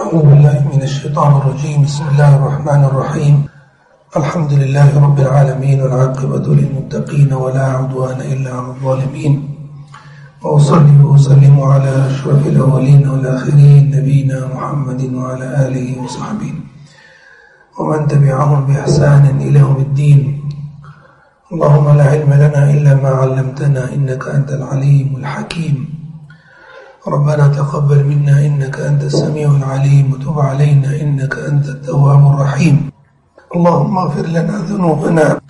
أعوذ بالله من الشيطان الرجيم. بسم الله الرحمن الرحيم. الحمد لله رب العالمين والعاقبة للمتقين ولا عدوان إلا على الظالمين. وأصلي وأسلم على أشرف الأولين والآخرين نبينا محمد وعلى آله وصحبه. ومن تبعهم بإحسان إلى يوم الدين. اللهم لا علم لنا إلا ما علمتنا إنك أنت العليم الحكيم. ربنا تقبل منا إنك أنت السميع العليم وتب علينا إنك أنت التواب الرحيم. اللهم اغفر لنا ذنوبنا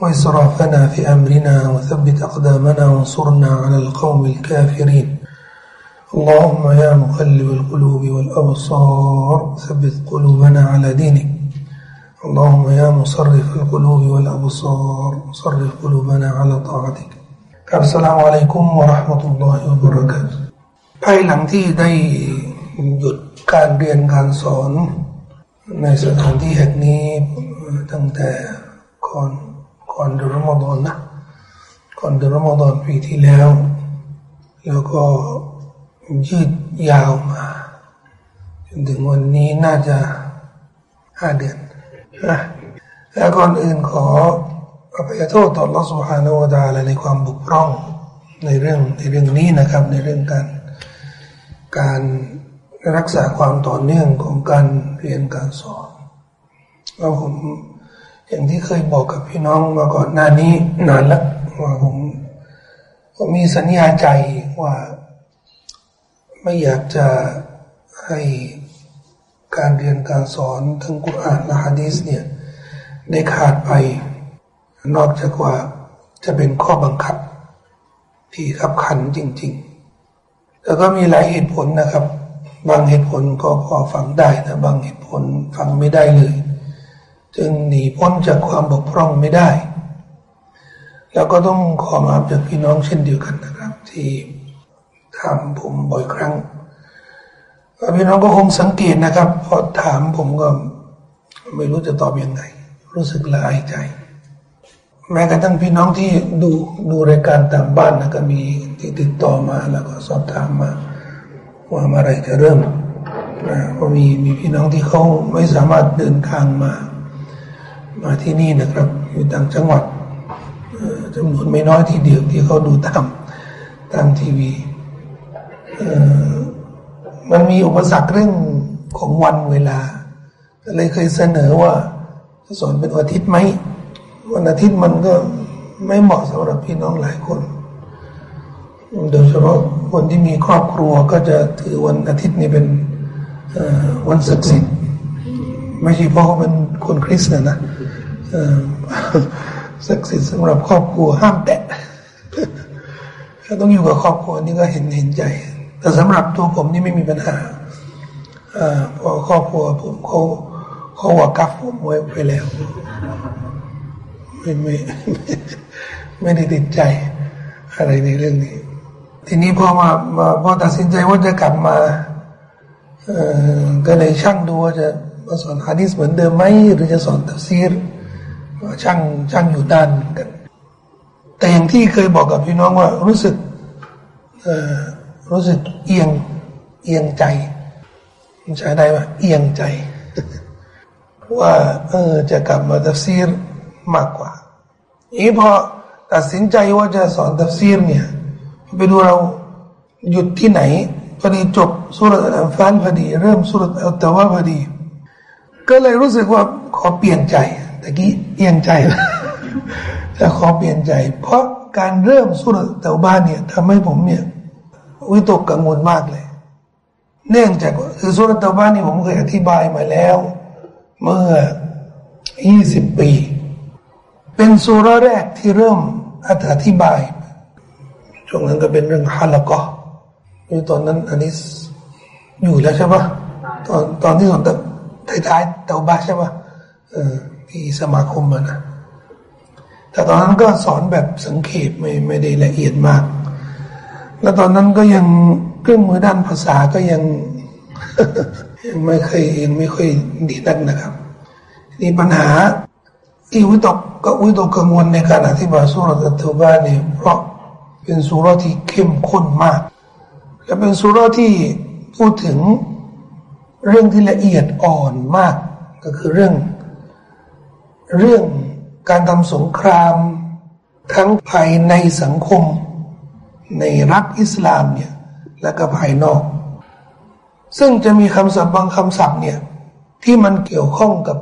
وإسرافنا في أمرنا وثبت أقدامنا وانصرنا على القوم الكافرين. اللهم يا مقلب القلوب والأبصار ثبت قلوبنا على دينك. اللهم يا مصرف القلوب والأبصار صرف قلوبنا على طاعتك. السلام عليكم ورحمة الله وبركاته. ภายหลังที่ได้หยุดการเรียนการสอน ในสถานที่แห่งนี้ตั้งแต่ก่อนก่อนเดือนรอมฎอนะก่อนเดือนรอมฎอปีที่แล้ว แล้วก็ยืดยาวมาจนถึงวันนี้น่าจะห้าเดือนนะและก่อนอื่นขออภัยโทษต่อรัศมีฮานวดาลในความบุกร่องในเรื่องในเรื่องนี้นะครับในเรื่องการ การรักษาความต่อเนื่องของการเรียนการสอนว่าผมอย่างที่เคยบอกกับพี่น้องมาก่อนหน้านี้นานแล้วว่าผมผมมีสัญญาใจว่า ไม่อยากจะให้การเรียนการสอนทั้งกุรอานและฮะดีสเนี่ยได้ขาดไป นอกจากว่าจะเป็นข้อบังคับ ที่ขับขันจริง ๆ แล้วก็มีหลายเหตุผลนะครับ บางเหตุผลก็พอฟังได้นะบางเหตุผลฟังไม่ได้เลย จึงหนีพ้นจากความบกพร่องไม่ได้ แล้วก็ต้องขอมาจากพี่น้องเช่นเดียวกันนะครับ ที่ถามผมบ่อยครั้งพี่น้องก็คงสังเกตนะครับ พอถามผมก็ไม่รู้จะตอบอยังไง รู้สึกละอายใจ แม้กระทั่งพี่น้องที่ดูดูรายการตามบ้านนะก็มี ที่ติดต่อมาแล้วก็สอบถามมา ว่าเมื่อไรจะเริ่มนะก็มีมีพี่น้องที่เขาไม่สามารถเดินทางมา มาที่นี่นะครับ อยู่ต่างจังหวัดจำนวนไม่น้อยที่เดียวที่เขาดูตามตามทีวีมันมีอุปสรรคเรื่องของวันเวลาเลยเคยเสนอว่าจะสอนเป็นวันอาทิตย์ไหมวันอาทิตย์มันก็ไม่เหมาะสำหรับพี่น้องหลายคน โดยเฉพาะคนที่มีครอบครัวก็จะถือวันอาทิตย์นี้เป็นวันศักดิ์สิทธิ์ไม่ใช่เพราะเขาเป็นคนคริสต์นะนะศักดิ์สิทธิ์สำหรับครอบครัวห้ามแตะถ้าต้องอยู่กับครอบครัวนี่ก็เห็นเห็นใจ แต่สำหรับตัวผมนี่ไม่มีปัญหาเพราะครอบครัวผมเขาเขาว่ากัฟผมไว้ไปแล้วไม่ไม่ไม่ได้ติดใจอะไรในเรื่องนี้ ทีนี้พอมาพอตัดสินใจว่าจะกลับมาก็เลยช่างดูว่าจะมาสอนฮะดิษเหมือนเดิมไหมหรือจะสอนตัฟซีรช่างช่างอยู่ด้านกัน แต่อย่างที่เคยบอกกับพี่น้องว่ารู้สึกรู้สึกเอียงเอียงใจใช้ได้ว่าเอียงใจ ว่าเออจะกลับมาตัฟซีรมากกว่าอีพอตัดสินใจว่าจะสอนตัฟซีรเนี่ย ไปดูเราหยุดที่ไหนพอดีจบสุรอัลฟานพอดี เริ่มสุรอัลตะวะพอดี ก็เลยรู้สึกว่าขอเปลี่ยนใจตะกี้เอียงใจแต่ขอเปลี่ยนใจ เพราะการเริ่มสุรตะวะเนี่ยทำให้ผมเนี่ยวิตกกังวลมากเลย เนื่องจากคือสุรตะวะนี่ผมเคยอธิบายมาแล้ว เมื่อยี่สิบปี เป็นสุรแรกที่เริ่มอธิบาย ช่วงนั้นก็เป็นเรื่องฮาละกออยู่ตอนนั้นอันนี้อยู่แล้วใช่ปะตอนตอนที่สอนแต่ท้ายๆเตาบาใช่ปะเออที่สมาคมมันนะแต่ตอนนั้นก็สอนแบบสังเขปไม่ไม่ได้ละเอียดมาก แล้วตอนนั้นก็ยังเครื่องมือด้านภาษาก็ยังยังไม่เคยยังไม่ค่อยดีนักนะครับนี่ปัญหาที่วิตกก็วิตกกังวลในการอธิบายสุรษะเทบาเนี่ยเพราะ เป็นสุรที่เข้มข้นมาก และเป็นสุรที่พูดถึงเรื่องที่ละเอียดอ่อนมาก ก็คือเรื่อง เรื่องการทำสงคราม ทั้งภายในสังคม ในรัฐอิสลามเนี่ยและก็ภายนอก ซึ่งจะมีคำศัพท์บางคำศัพท์เนี่ยที่มันเกี่ยวข้องกับ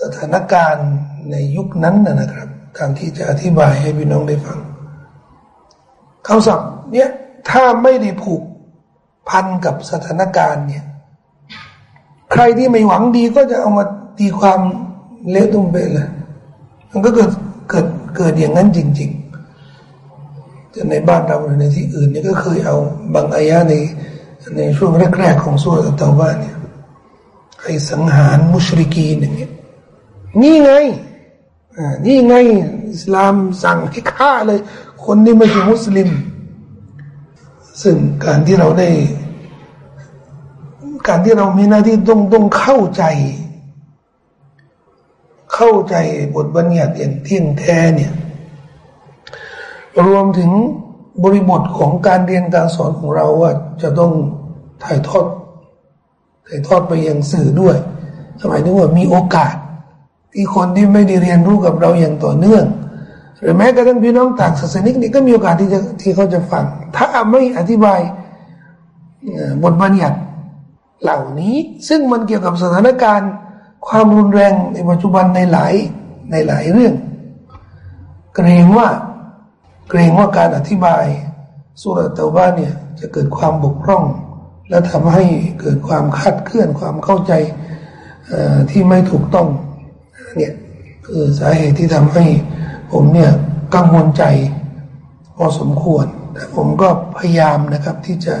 สถานการณ์ในยุคนั้นนะครับ การที่จะอธิบายให้พี่น้องได้ฟัง คำศัพท์เนี่ยถ้าไม่ได้ผูกพันกับสถานการณ์เนี่ย ใครที่ไม่หวังดีก็จะเอามาตีความเละตุ้มเปเลยมันก็เกิดเกิดเกิดอย่างนั้นจริงๆแต่ในบ้านเราหรือในที่อื่นเนี่ยก็เคยเอาบางอายะในในช่วงแรกๆของสุรตะวันเนี่ยให้สังหารมุชริกีนอย่างเงี้ยนี่ไงนี่ไง อิสลามสั่งให้ฆ่าเลย คนที่ไม่ใช่มุสลิม ซึ่งการที่เราได้ การที่เรามีหน้าที่ต้องต้องเข้าใจ เข้าใจบทบัญญัติอย่างเที่ยงแท้เนี่ย รวมถึงบริบทของการเรียนการสอนของเราว่าจะต้องถ่ายทอดถ่ายทอดไปยังสื่อด้วยหมายถึงว่ามีโอกาส ที่คนที่ไม่ได้เรียนรู้กับเราอย่างต่อเนื่อง หรือแม้กระทั่งพี่น้องต่างศาสนิกนี่ก็มีโอกาสที่จะที่เขาจะฟัง ถ้าไม่อธิบายบทบัญญัติเหล่านี้ ซึ่งมันเกี่ยวกับสถานการณ์ ความรุนแรงในปัจจุบันในหลายในหลายเรื่อง เกรงว่าเกรงว่าการอธิบายสุรเตบ้านเนี่ยจะเกิดความบกพร่อง และทำให้เกิดความคาดเคลื่อนความเข้าใจที่ไม่ถูกต้องเนี่ยคือสาเหตุที่ทำให้ ผมเนี่ยกังวลใจพอสมควร แต่ผมก็พยายามนะครับที่จะ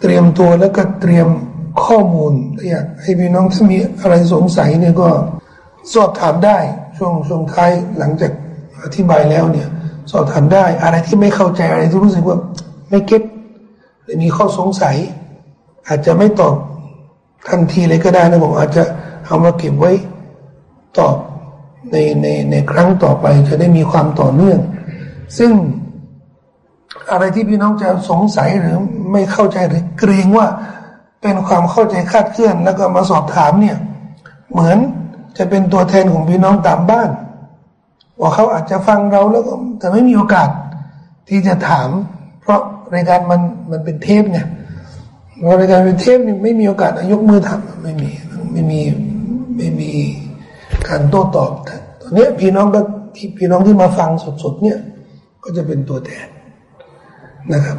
เตรียมตัวแล้วก็เตรียมข้อมูลอยากให้พี่น้องถ้ามีอะไรสงสัยเนี่ยก็สอบถามได้ช่วงช่วงท้ายหลังจากอธิบายแล้วเนี่ย สอบถามได้อะไรที่ไม่เข้าใจอะไรที่รู้สึกว่าไม่เก็ตหรือมีข้อสงสัย อาจจะไม่ตอบทันทีเลยก็ได้นะผมอาจจะเอามาเก็บไว้ตอบ ในในในครั้งต่อไปจะได้มีความต่อเนื่อง ซึ่งอะไรที่พี่น้องจะสงสัยหรือไม่เข้าใจหรือเกรงว่าเป็นความเข้าใจคาดเคลื่อน แล้วก็มาสอบถามเนี่ย เหมือนจะเป็นตัวแทนของพี่น้องตามบ้าน ว่าเขาอาจจะฟังเราแล้วก็แต่ไม่มีโอกาสที่จะถาม เพราะรายการมันมันเป็นเทปไงรายการเป็นเทปนี่ไม่มีโอกาสยกมือทำไม่มีไม่มีไม่มี การโต้ตอบตอนนี้พี่น้องก็ที่พี่น้องที่มาฟังสดๆเนี่ย ก็จะเป็นตัวแทนนะครับ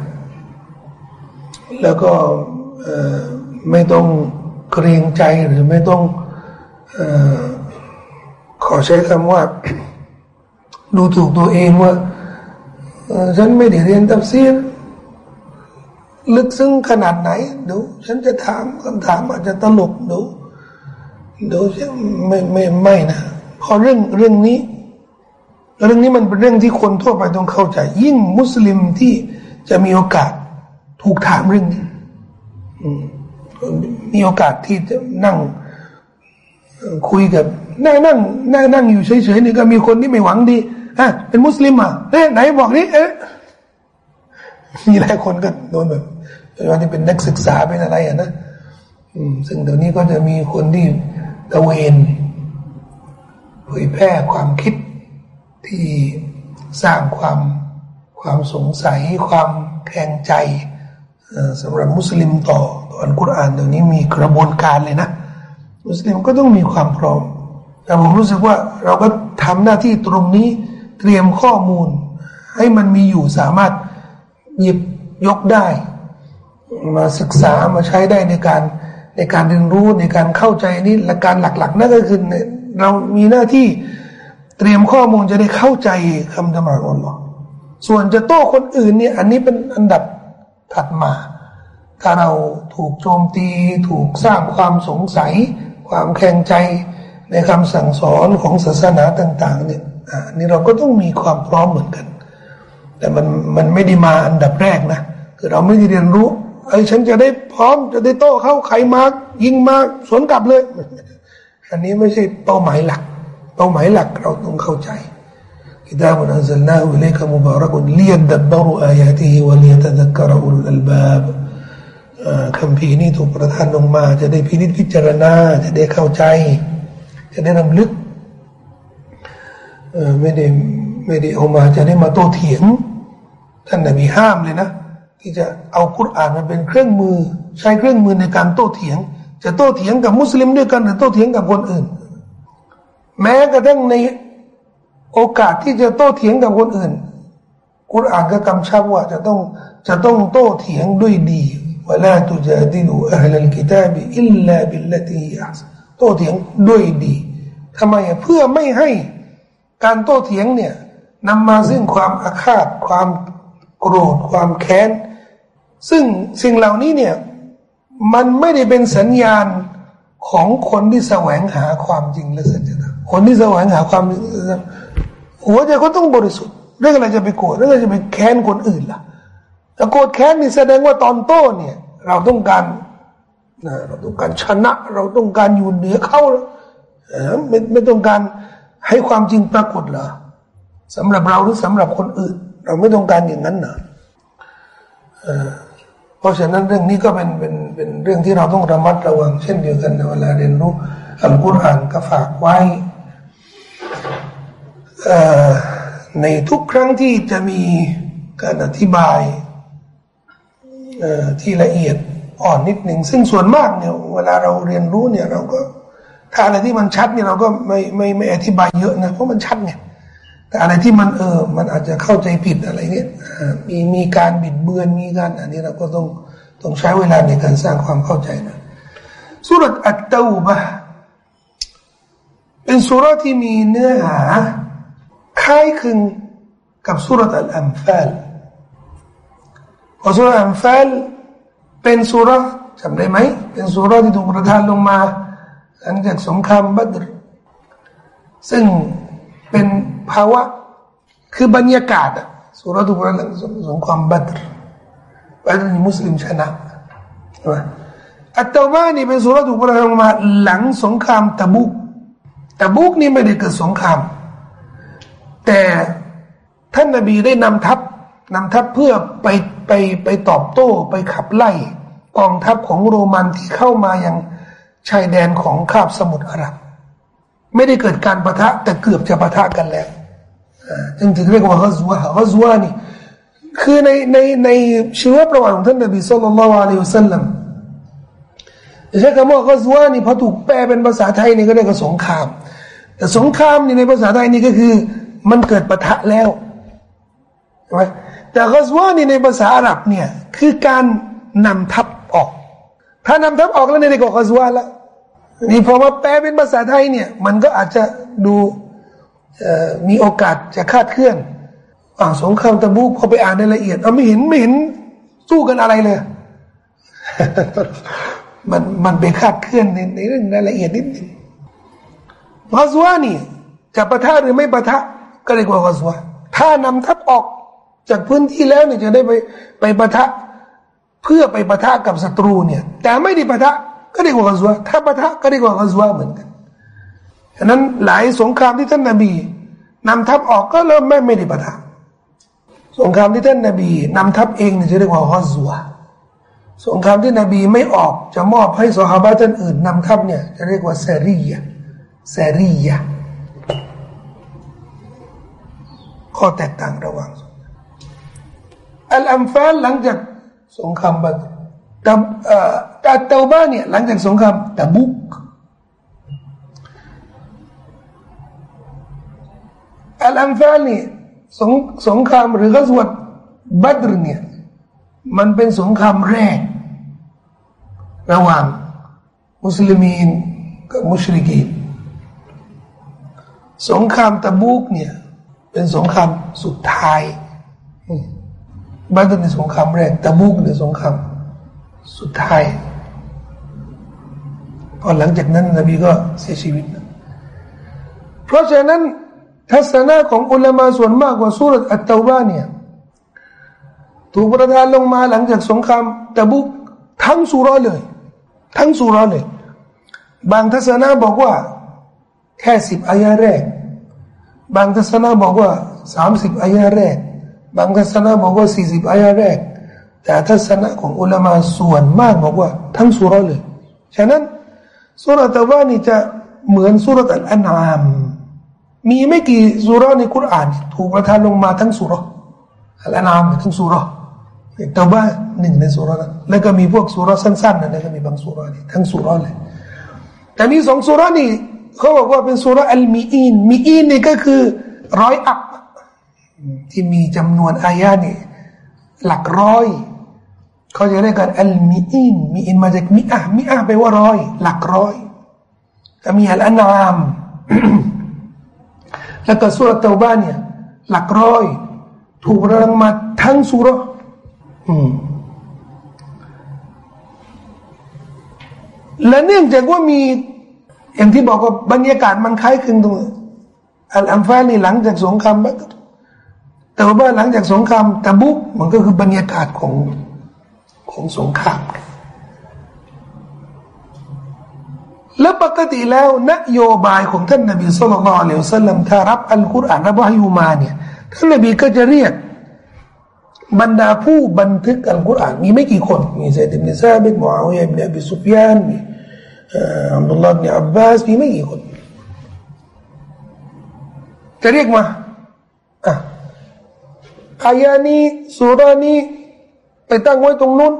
แล้วก็ไม่ต้องเกรงใจหรือไม่ต้องอขอใช้คำว่า ดูถูกตัวเองว่าฉันไม่ได้เรียนตัฟซีรลึกซึ้งขนาดไหนดูฉันจะถามคำถามอาจจะตลกดู ดูไม่ไม่ไม่นะพอเรื่องเรื่องนี้ เรื่องนี้มันเป็นเรื่องที่คนทั่วไปต้องเข้าใจ ยิ่งมุสลิมที่จะมีโอกาสถูกถามเรื่องนี้มีโอกาสที่จะนั่งคุยกับนั่งนั่งนั่งนั่งอยู่เฉยๆนี่ก็มีคนที่ไม่หวังดีอะเป็นมุสลิมอะเอ๊ะไหนบอกนี่เอ๊ะมีหลายคนก็โดนแบบตอนที่เป็นนักศึกษาเป็นอะไรอะนะอืมซึ่งเดี๋ยวนี้ก็จะมีคนที่ ตะเวนเผยแพร่ความคิดที่สร้างความความสงสัยความแข็งใจสำหรับมุสลิมต่อต่ออันกุรอานเดี๋ยวนี้มีกระบวนการเลยนะ มุสลิมก็ต้องมีความพร้อม แต่ผมรู้สึกว่าเราก็ทำหน้าที่ตรงนี้เตรียมข้อมูล ให้มันมีอยู่สามารถหยิบยกได้ มาศึกษามาใช้ได้ในการ ในการเรียนรู้ในการเข้าใจนี่หลักการหลักๆนั่นก็คือเรามีหน้าที่เตรียมข้อมูลจะได้เข้าใจคำธรรมะของเราส่วนจะโต้คนอื่นเนี่ยอันนี้เป็นอันดับถัดมาถ้าเราถูกโจมตี ถูกสร้างความสงสัย ความแข็งใจในคำสั่งสอนของศาสนาต่าง ๆ เนี่ยอันนี้เราก็ต้องมีความพร้อมเหมือนกัน แต่มันมันไม่ได้มาอันดับแรกนะคือเราไม่ได้เรียนรู้ ไอ้ฉันจะได้พร้อมจะได้โต้เข้าใครมาก ยิงมากสวนกลับเลย อันนี้ไม่ใช่เป้าหมายหลัก เป้าหมายหลักเราต้องเข้าใจกิตาบุนันซัลนาอุเลกมุบารักุนเลียนดับบรุอายาติฮิวะลียตะดักกะรอุลอัลบาบคำพีนี้ถูกประทานลงมา จะได้พินิจพิจารณา จะได้เข้าใจ จะได้รำลึกไม่ได้ไม่ได้เอามาจะได้มาโต้เถียงท่านนบีห้ามเลยนะ ที่จะเอาคุรานมาเป็นเครื่องมือ ใช้เครื่องมือในการโต้เถียง จะโต้เถียงกับมุสลิมด้วยกันหรือโต้เถียงกับคนอื่น แม้กระทั่งในโอกาสที่จะโต้เถียงกับคนอื่นกุรานก็กำชับว่าจะต้องจะต้องโต้เถียงด้วยดีว่าลาตุจาดิลูอัลลกิตาบิอิลลาบิลลติอัสโต้เถียงด้วยดีทำไมเพื่อไม่ให้การโต้เถียงเนี่ยนำมาซึ่งความอาฆาตความโกรธความแค้น ซึ่งสิ่งเหล่านี้เนี่ยมันไม่ได้เป็นสัญญาณของคนที่แสวงหาความจริงและสัจธรรมคนที่แสวงหาความหัวใจเขาต้องบริสุทธิ์เรื่องอะไรจะไปโกรธเรื่องอะไรจะไปแค้นคนอื่นล่ะแต่โกรธแค้นนี่แสดงว่าตอนโต้เนี่ย เราต้องการเราต้องการชนะ เราต้องการอยู่เหนือเขาไม่ไม่ต้องการให้ความจริงปรากฏเหรอสำหรับเราหรือสำหรับคนอื่น เราไม่ต้องการอย่างนั้นนะ เพราะฉะนั้นเรื่องนี้ก็เป็นเป็นเป็นเรื่องที่เราต้องระมัดระวังเช่นเดียวกันในเวลาเรียนรู้อัลกุรอานก็ฝากไว้ในทุกครั้งที่จะมีการอธิบายที่ละเอียดอ่อนนิดหนึ่งซึ่งส่วนมากเนี่ยเวลาเราเรียนรู้เนี่ยเราก็ถ้าอะไรที่มันชัดเนี่ยเราก็ไม่ไม่ไม่อธิบายเยอะนะเพราะมันชัดเนี่ย แต่อะไรที่มันเออ มันอาจจะเข้าใจผิดอะไรเนี่ยมีมีการบิดเบือนมีการอันนี้เราก็ต้องต้องใช้เวลาในการสร้างความเข้าใจนะสุรอัตตาบะเป็นสุรที่มีเนื้อหาคล้ายคลึงกับสุรอัลอัมฟาลพอสุรอัลอัมฟาลเป็นสุรจำได้ไหมเป็นสุรที่ถูกประทานลงมา หลังจากสงครามบัตรซึ่งเป็น ภาวะคือบรรยากาศสุรถูกประทานสงครามบัตรบัตรนี่มุสลิมชนะใช่ไหมอัตตานี่เป็นสุรถูกประทานลงมาหลังสงครามตะบุกตะบุกนี่ไม่ได้เกิดสงคราม แต่ท่านนบีได้นำทัพนำทัพเพื่อไปไปไปตอบโต้ไปขับไล่กองทัพของโรมันที่เข้ามาอยังชายแดนของคาบสมุทรอาหรับ ไม่ได้เกิดการประทะแต่เกือบจะประทะกันแล้ว จึงถึงเรียกว่าฮัซวะฮัซวะนี่คือในในในชีวประวัติของท่านนบีสุลต่านละวะลิวซัลลัมใช้คำว่าฮัซวะนี่พอถูกแปลเป็นภาษาไทยนี่ก็เรียกว่าสงคราม แต่สงครามนี่ในภาษาไทยนี่ก็คือมันเกิดปะทะแล้วใช่ไหมแต่กซวานี่ในภาษาอาหรับเนี่ยคือการนำทัพออก ถ้านำทัพออกแล้วในกอกซวาแล้วนี่พอมาแปลเป็นภาษาไทยเนี่ยมันก็อาจจะดู มีโอกาสจะคาดเคลื่อนอ่าสงครามตะบูพอไปอ่านในละเอียดเอาไม่เห็นไม่เห็นสู้กันอะไรเลย มันมันไปคาดเคลื่อนในในเรื่องรายละเอียดนิดนึงกซวานี่จะปะทะหรือไม่ปะทะก็เรียกว่ากอสวะถ้านำทัพออกจากพื้นที่แล้วเนี่ยจะได้ไปไปปะทะเพื่อไปปะทะกับศัตรูเนี่ย แต่ไม่ได้ปะทะก็เรียกว่ากอสวะถ้าปะทะก็เรียกว่ากอสวะเหมือนกัน ฉะนั้นหลายสงครามที่ท่านนาบีนำทัพออกก็เริ่มไม่ไม่ได้ปะทะสงครามที่ท่านนาบีนำทัพเองเนี่ยจะเรียกว่ากอสวสงครามที่นบีไม่ออกจะมอบให้สหายท่านอื่นนำทัพเนี่ยจะเรียกว่าเซรียเซรียข้อแตกต่างระหว่างอัลอัมฟาลหลังจากสงครามบัตกับอัตเตาบ้านเนี่ยหลังจากสงครามตะบุก อัลอัมฟาลนี่สงสงครามหรือกสวดบัตรเนี่ยมันเป็นสงครามแรก ระหว่างมุสลิมีนกับมุชริกีนสงครามตะบุกเนี่ยเป็นสงครามสุดท้ายบ้านในสงครามแรกตะบุกในสงครามสุดท้ายพอหลังจากนั้นนบีก็เสียชีวิต เพราะฉะนั้น ทัศนะของอุลามาส่วนมากกว่าสุรอัตตาบาเนี่ยถูกประทานลงมาหลังจากสงครามตะบุกทั้งสุรเลย ทั้งสุรเลย บางทัศนะบอกว่า แค่สิบอายะแรก บางทัศนะบอกว่าสามสิบอายะแรก บางทัศนะบอกว่าสี่สิบอายะแรก แต่ทัศนะของอุลามาส่วนมากบอกว่า ทั้งสุรเลย ฉะนั้นสุรตะว่านี่จะเหมือนสุรอัลอันอาม มีไม่กี่สุรในคุรานถูกประทานลงมาทั้งสุรอัลอันามทั้งสุรตะว่าหนึ่งในสุรนั้นแล้วก็มีพวกสุรสั้นๆนะแล้วก็มีบางสุรนี่ทั้งสุรเลยแต่มีสองสุรนี่เขาบอกว่าเป็นสุรอัลมีอินมีอินนี่ก็คือร้อยอักที่มีจำนวนอายะนี่หลักร้อยเขาจะเรียกกันอัลมีอินมีอินมาจากมิอะมิอะแปลว่าร้อยหลักร้อยก็มีอัลอนาม แล้วก็สุรเตาบ้านเนี่ย หลักร้อย ถูกรังมาทั้งสุรและเนื่องจากว่ามี อย่างที่บอกว่าบรรยากาศมันคล้ายคลึงตรงอัลอัมฟานี่หลังจากสงครามแต่ว่าหลังจากสงครามตะบุกมันก็คือบรรยากาศของของสงคราม และปกติแล้วนโยบายของท่านนบีสุลต่านเลวสัลลัมถ้ารับอัลกุรอานรับวายุมาเนี่ยท่านนบีก็จะเรียก บรรดาผู้บันทึกอัลกุรอานมีไม่กี่คน มีเซดิบนิซาบิดมูอาวิยะบินอบิสุฟยานมีอับดุลลาห์บินอับบาสมีไม่กี่คน จะเรียกมาอะอายานี้สุรานี้ไปตั้งไว้ตรงนู้น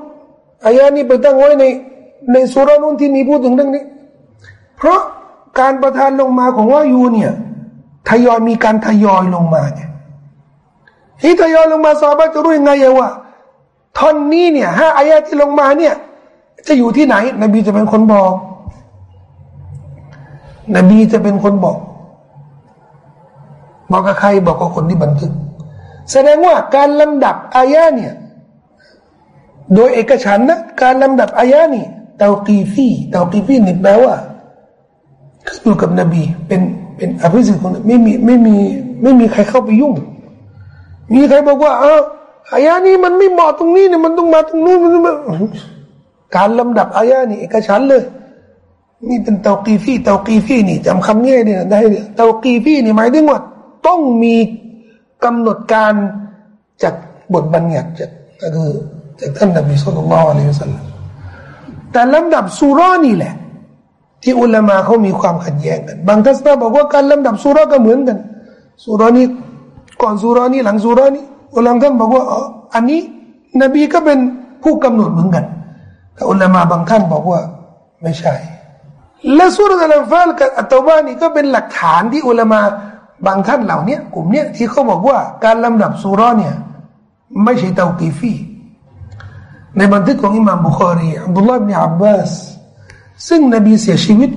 อายานี้ไปตั้งไว้ในในสุรานู้นที่มีพูดถึงเรื่องนี้ เพราะการประทานลงมาของวายูเนี่ยทยอยมีการทยอยลงมาไงที่ทยอยลงมาซาบะจะรู้ยังไงว่าท่อนนี้เนี่ยห้าอายาที่ลงมาเนี่ย จะอยู่ที่ไหน นบีจะเป็นคนบอก นบีจะเป็นคนบอก บอกกับใครบอกกับคนที่บันทึก แสดงว่าการลำดับอายะเนี่ย โดยเอกฉันนะการลำดับอายะนี่เตากีฟีเตากีฟีนี่แปลว่า ขึ้นอยู่กับนบี เป็นเป็นอภิสิทธิ์ของไม่มีไม่มีไม่มีใครเข้าไปยุ่ง มีใครบอกว่าเอออายะนี้มันไม่เหมาะตรงนี้เนี่ยมันต้องมาตรงนู้นมันต้องมาการลำดับอายะนี่เอกฉันเลย นี่เป็นเตากีฟี่เตากีฟี่นี่จำคำนี้เนี่ยได้เตากีฟี่นี่หมายถึงว่า ต้องมีกำหนดการจากบทบัญญัติจากก็คือจากท่านนบีสุลต่านละอัลลอฮฺสัลลัมแต่ลำดับสุรานี่แหละ ที่อุลามาเขามีความขัดแย้งกัน บางทัศนะบอกว่าการลำดับสุราก็เหมือนกันสุรานี้ก่อนสุรานี้หลังสุรานี้อุลามาท่านบอกว่าอ๋ออันนี้นบีก็เป็นผู้กำหนดเหมือนกันแต่อุลามาบางท่านบอกว่าไม่ใช่ และสุรอัลฟาลกับอัตตบานี่ก็เป็นหลักฐานที่อุลามาบางท่านเหล่านี้กลุ่มเนี้ยที่เขาบอกว่าการลำดับสุราเนี่ยไม่ใช่เตากีฟีในบันทึกของอิหม่ามบุคอรีอับดุลลาห์บินอับบาส ซึ่งนบีเสียชีวิต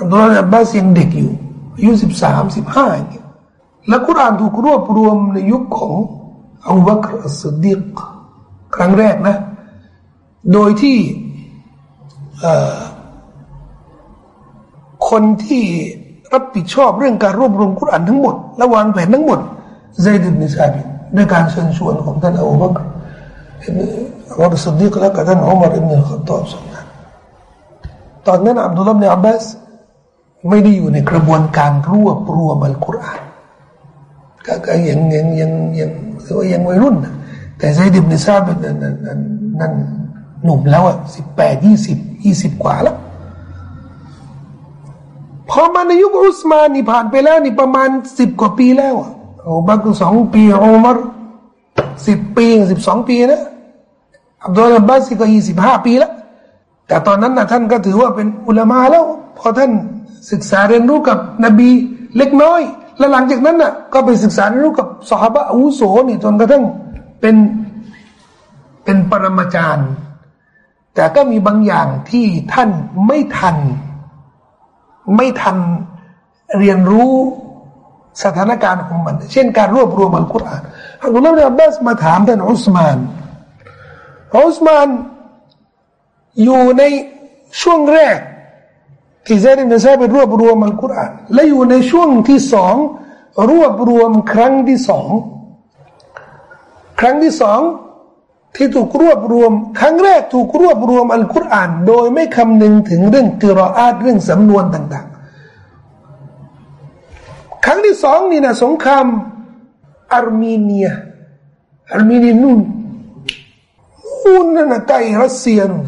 อับดุลลาห์บินอับบาสยังเด็กอยู่อายุสิบสามสิบห้าอย่างเงี้ยและกุรานถูกรวบรวมในยุคของอูบักรอัสดิกครั้งแรกนะ โดยที่คนที่รับผิดชอบเรื่องการรวบรวมกุรานทั้งหมด และวางแผนทั้งหมดไซดิบนิซาบิด้วยการเชิญชวนของท่านอูบักรอุมารสดีกแล้วกับท่านอุมารอิบนุขตอบสองนั้น ตอนนั้นอับดุลลาห์ในอับบาสไม่ได้อยู่ในกระบวนการรวบรวมอัลกุรอานก็ยังยังยังยังคือว่ายังวัยรุ่นนะแต่ไซดิบนิซาเป็นนั่นนั่นนันหนุ่มแล้วอะสิบแปดยี่สิบยี่สิบกว่าแล้วพอมาในยุคอุสมานนี่ผ่านไปแล้วนี่ประมาณสิบกว่าปีแล้วอะโอ้บักสองปีอุมารสิบปีสิบสองปีนะอับดุลลาบาสิก็ยี่สิบห้าปีแล้ว แต่ตอนนั้นนะท่านก็ถือว่าเป็นอุลามาแล้ว พอท่านศึกษาเรียนรู้กับนบีเล็กน้อย และหลังจากนั้นน่ะก็ไปศึกษาเรียนรู้กับสหบะอุโสนี่จนกระทั่งเป็นเป็นปรมาจารย์ แต่ก็มีบางอย่างที่ท่านไม่ทัน ไม่ทันเรียนรู้สถานการณ์ของมัน เช่นการรวบรวมอัลกุรอานอับดุลลาห์บินอับบาสมาถามท่านอุสมานอุสมาน อยู่ในช่วงแรกที่เซดินซาไปรวบรวมอัลกุรอานและอยู่ในช่วงที่สองรวบรวมครั้งที่สองครั้งที่สองที่ถูกรวบรวม ครั้งแรกถูกรวบรวมอัลกุรอาน โดยไม่คำนึงถึงเรื่องกิรออาตเรื่องสำนวนต่าง ๆ ครั้งที่สองนี่นะสงครามอาร์เมเนียอาร์เมเนียนู่นนู่นน่ะใกล้รัสเซียนู้น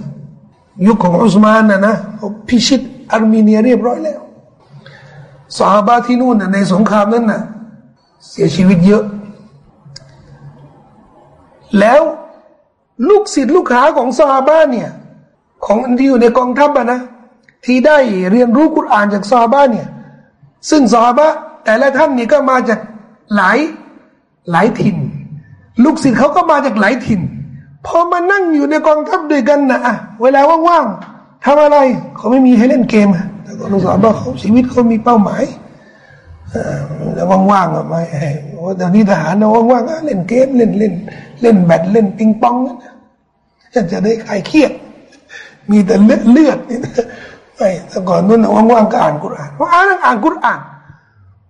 ยุคของอุสมานนะนะพิชิตอาร์เมเนียเรียบร้อยแล้ว صحابة ที่นู่นในสงครามนั้นน่ะเสียชีวิตเยอะ แล้วลูกศิษย์ลูกหาของ صحابة เนี่ย ของที่อยู่ในกองทัพอะนะ ที่ได้เรียนรู้กุรอานจากซาบาเนี่ย ซึ่งซาบะแต่ละท่านนี่ก็มาจากหลายหลายถิ่น ลูกศิษย์เขาก็มาจากหลายถิ่น พอมานั่งอยู่ในกองทัพด้วยกันนะอะเวลาว่างๆทำอะไรเขาไม่มีให้เล่นเกมแต่ก็รู้สึกว่าเขาชีวิตเขามีเป้าหมายแล้วว่างๆอะไม่ว่าแต่นี่ทหารนะว่างๆเล่นเกมเล่นเล่นเล่นแบดเล่นปิงปองนั่นจะได้คลายเครียด มีแต่เลือดเลือดนี่ไอ้แต่ก่อนนู้นว่างๆก็อ่านกุรอานว่าอ่านอ่านกุรอาน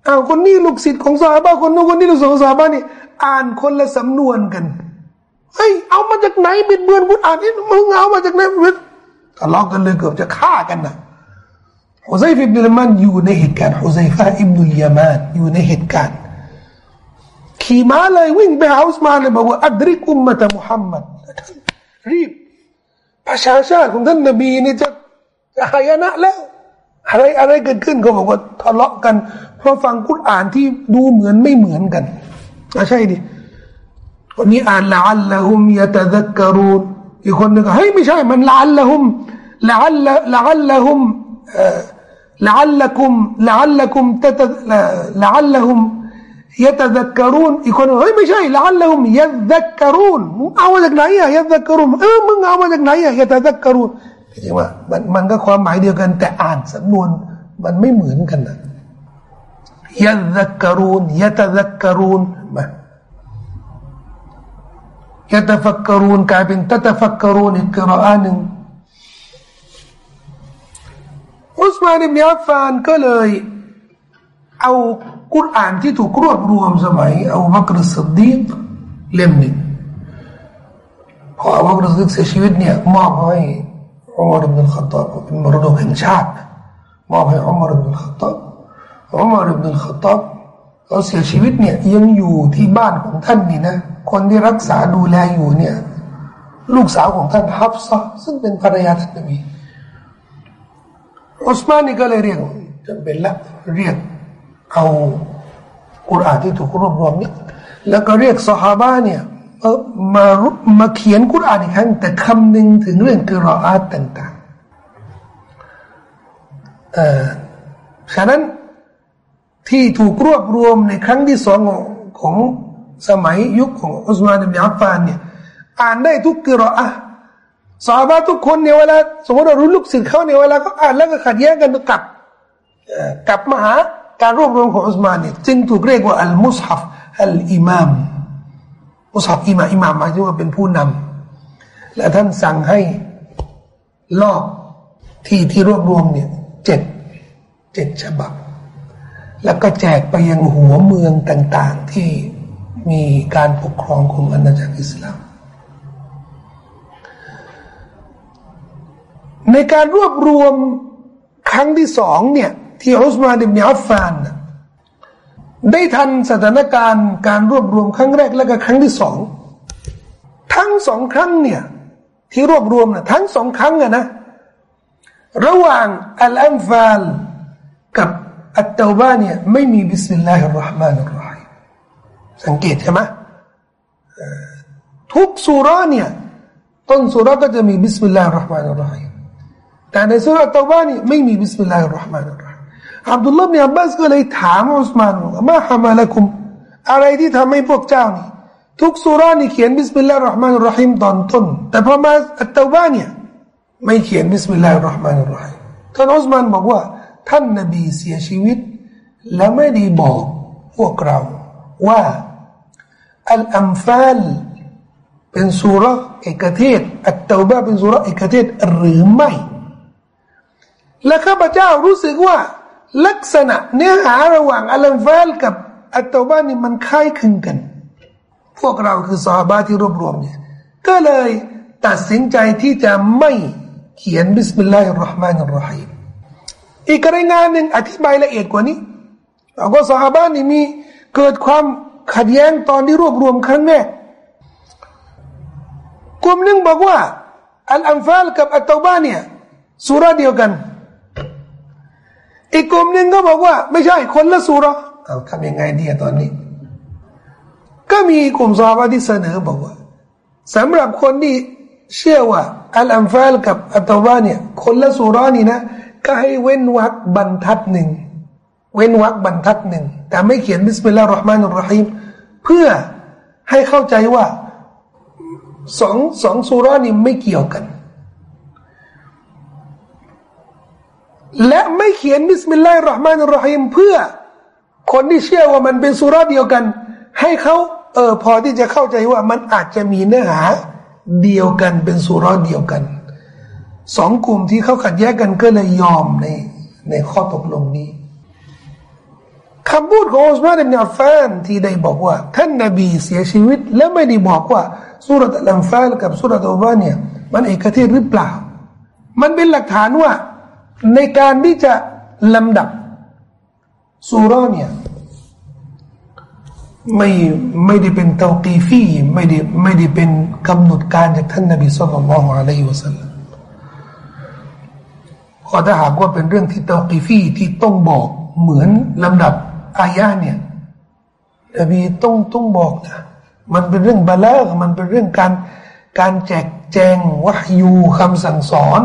อ้าวคนนี้ลูกศิษย์ของซาบะคนนู้นคนนี้ลูกศิษย์ของซาบะนี่อ่านคนละสำนวนกัน เฮ้ยเอามาจากไหนบิดเบือนกุรอานนี่มึงเอามาจากไหนทะเลาะกันเลยเกือบจะฆ่ากันนะฮุซัยฟิบนุลมันอยู่ในเหตุการณ์ฮุซัยฟาอิบนุลยามานอยู่ในเหตุการณ์ขี่ม้าเลยวิ่งไปหาอุสมานเลยบอกว่าอัดริกอุมมะตะมุฮัมมัดรีบประชาชาติของท่านนบีนี่จะจะหายนะแล้วอะไรอะไรเกิดขึ้นเขาบอกว่าทะเลาะกัน เพราะฟังกุรอานที่ดูเหมือนไม่เหมือนกันอะใช่ดิ คนนี้อ่านละอัลละฮุมยะตะซักกรูนอีกคนนึงเฮ้ยไม่ใช่มันละอัลละฮุมละอัลละละอัลละฮุมละอัลละกุมละอัลละกุมตะละอัลละฮุมยะตะซักกรูนอีกคนเฮ้ยไม่ใช่ละอัลละฮุมยะซักกรูนเอามาจากไหนอะยะซักกรูนเออมึงเอามาจากไหนอะยะตะซักกรูนใช่ว่ามันมันก็ความหมายเดียวกัน แต่อ่านสำนวนมันไม่เหมือนกันนะยะซักกรูนยะตะซักกรูนมา ยะตะฟักกรูนกลายเป็นตะตะฟักกรูนอีกกระอาหนึ่งอุสมานอิบนอัฟฟานก็เลย เอากุรอานที่ถูกรวบรวมสมัยเอาบักรสดดีกเล่มหนึ่งพอบักรสดดีกเสียชีวิตเนี่ยมอบให้อุมารบินขัตตาบเป็นมรดกแห่งชาติมอบให้อุมารบินขัตตาบอุมารบินขัตตาบ เขาเสียชีวิตเนี่ยยังอยู่ที่บ้านของท่านนี่นะคนที่รักษาดูแลอยู่เนี่ย ลูกสาวของท่านฮับซะซึ่งเป็นภรรยาท่านนบีอุสมานี่ก็เลยเรียกจำเป็นละเรียกเอากุรอานที่ถูกรวบรวมเนี้แล้วก็เรียกสหาบะเนี่ยเออมามาเขียนกุรอานอีกครั้งแต่คำหนึ่งถึงเรื่องกิรออาตต่างๆเอ่อฉะนั้น ที่ถูกรวบรวมในครั้งที่สองของสมัยยุคของอุสมานอิบนอัฟฟานเนี่ยอ่านได้ทุกกิรออะสาบาทุกคนเนี่ยเวลาสมมติเรารู้ลูกศิษย์เขาเนี่ยเวลาเขาอ่านแล้วก็ขัดแย้งกันกลับกลับมาหาการรวบรวมของอุสมานเนี่ยจึงถูกเรียกว่าอัลมุสฮัฟอัลอิมามมุสฮับอิมาอิมามหมายถึงว่าเป็นผู้นำและท่านสั่งให้ลอกที่ที่รวบรวมเนี่ยเจ็ดเจ็ดฉบับ แล้วก็แจกไปยังหัวเมืองต่างๆ ที่มีการปกครองของอาณาจักรอิสลาม ในการรวบรวมครั้งที่สองเนี่ย ที่อุสมานอิบนอัฟฟานได้ทันสถานการณ์การรวบรวมครั้งแรกและก็ครั้งที่สองทั้งสองครั้งเนี่ย ที่รวบรวมนะทั้งสองครั้งอะนะ ระหว่างอัลอัมฟาลกับ อัตตาบาเนี่ยไม่มี بسم الله الرحمن الرحيم สังเกตใช่ไหมทุกสุราเนี่ยต้นสุราก็จะมี بسم الله الرحمن الرحيم แต่ในสุราอัตตาบานี่ไม่มี بسم الله الرحمن الرحيم อับดุลลาห์บินอับบาสก็เลยถามอุสมานว่า ما حملكم อะไรที่ทำให้พวกเจ้านี่ทุกสุรานี่เขียน بسم الله الرحمن الرحيم ตอนต้น แต่พอมาอัตตาบาเนี่ยไม่เขียน بسم الله الرحمن الرحيم ท่านอุสมานบอกว่า ท่านนบีเสียชีวิต และไม่ได้บอกพวกเราว่าอัลอัมฟาลเป็นสุรเอกเทศอัตตาบาเป็นสุรเอกเทศหรือไม่ และข้าพเจ้ารู้สึกว่า ลักษณะเนื้อหาระหว่างอัลอัมฟาลกับอัตตบานี่มันคล้ายคลึงกัน พวกเราคือซาบาที่รวบรวมเนี่ยก็เลยตัดสินใจที่จะไม่เขียนบิสมิลลาฮิรราะห์มานิรราะฮีม อีกรายงานหนึ่งอธิบายละเอียดกว่านี้เอาก็ซาบานี่มีเกิดความขัดแย้งตอนที่รวบรวมครั้งแรกกลุ่มหนึ่งบอกว่าอัลอัมฟาลกับอัตตบ้านเนี่ยสุราเดียวกัน อีกกลุ่มหนึ่งก็บอกว่า ไม่ใช่คนละสุราเอาทำยังไงดีตอนนี้ ก็มีกลุ่มซาบะที่เสนอบอกว่าสำหรับคนที่เชื่อว่าอัลอัมฟาลกับอัตตบ้านเนี่ยคนละสุรานี่นะ ก็ให้เว้นวรรคบรรทัดหนึ่งเว้นวรรคบรรทัดหนึ่งแต่ไม่เขียนบิสมิลลาห์รอห์มานุรรฮีมเพื่อให้เข้าใจว่าสองสองสุรานี่ไม่เกี่ยวกัน และไม่เขียนบิสมิลลาห์รอห์มานุรรฮีมเพื่อคนที่เชื่อว่ามันเป็นสุราเดียวกัน ให้เขาเออพอที่จะเข้าใจว่ามันอาจจะมีเนื้อหาเดียวกันเป็นสุราเดียวกัน สองกลุ่มที่เขาขัดแย้งกันก็เลยยอมในในข้อตกลงนี้คำพูดของอุสมานอิบนาฟานที่ได้บอกว่า ท่านนบีเสียชีวิต และไม่ได้บอกว่าสุรตะลัมฟาลกับสุรตะบาเนี่ยมันเอกเทศหรือเปล่า มันเป็นหลักฐานว่าในการที่จะลำดับสุรเนี่ยไม่ไม่ได้เป็นเตากีฟีไม่ได้ไม่ได้เป็นกำหนดการจากท่านนบีสุลต่านละฮ์อะลัยฮิวะสัลลัม พอถ้าหากว่าเป็นเรื่องที่เตากีฟี่ที่ต้องบอกเหมือนลำดับอายะเนี่ยนบีต้องต้องบอกนะมันเป็นเรื่องบาลามันเป็นเรื่องการการแจกแจงวะยูคำสั่งสอน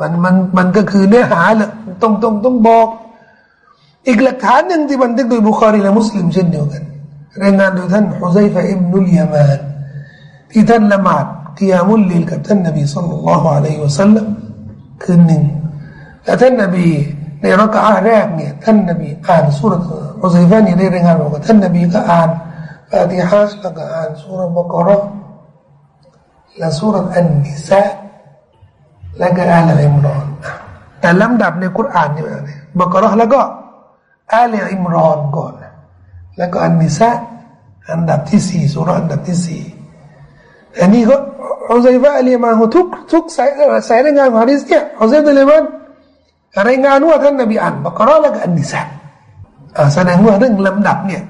มันมันมันก็คือเนื้อหาแหละต้องต้องต้องบอก อีกหลักฐานหนึ่งที่บันทึกโดยบุคคลและมุสลิมเช่นเดียวกันรายงานโดยท่านฮุซัยฟะอิบนุลยามานที่ท่านละหมาดกิยามุลลิลกับท่านนบีสัลลัลลอฮุอะลัยฮิวะสัลลัมคืนหนึ่ง และท่านนบีในรักอาแรกเนี่ยท่านนบีอ่านสุรฮุซัยฟะนี่ได้รายงานบอกว่าท่านนบีก็อ่านฟาติฮะแล้วก็อ่านสุรบกรและสุรอันนิสาและก็อ่านอิมรอนแต่ลำดับในคุรานนี่แบบนี้บกรแล้วก็อ่าลอิมรอนก่อน แล้วก็อันนิสะอันดับที่สี่สุรอันดับที่สี่อันนี้ก็อุซัยฟะอัลีมาหุทุกทุกสายสายรายงานของฮะดิษเนี่ยอุซัยฟะอัลีมัน รายงานว่าท่านนบีอ่านบักรอแล้วก็อันนิสะแสดงว่าเรื่องลำดับเนี่ย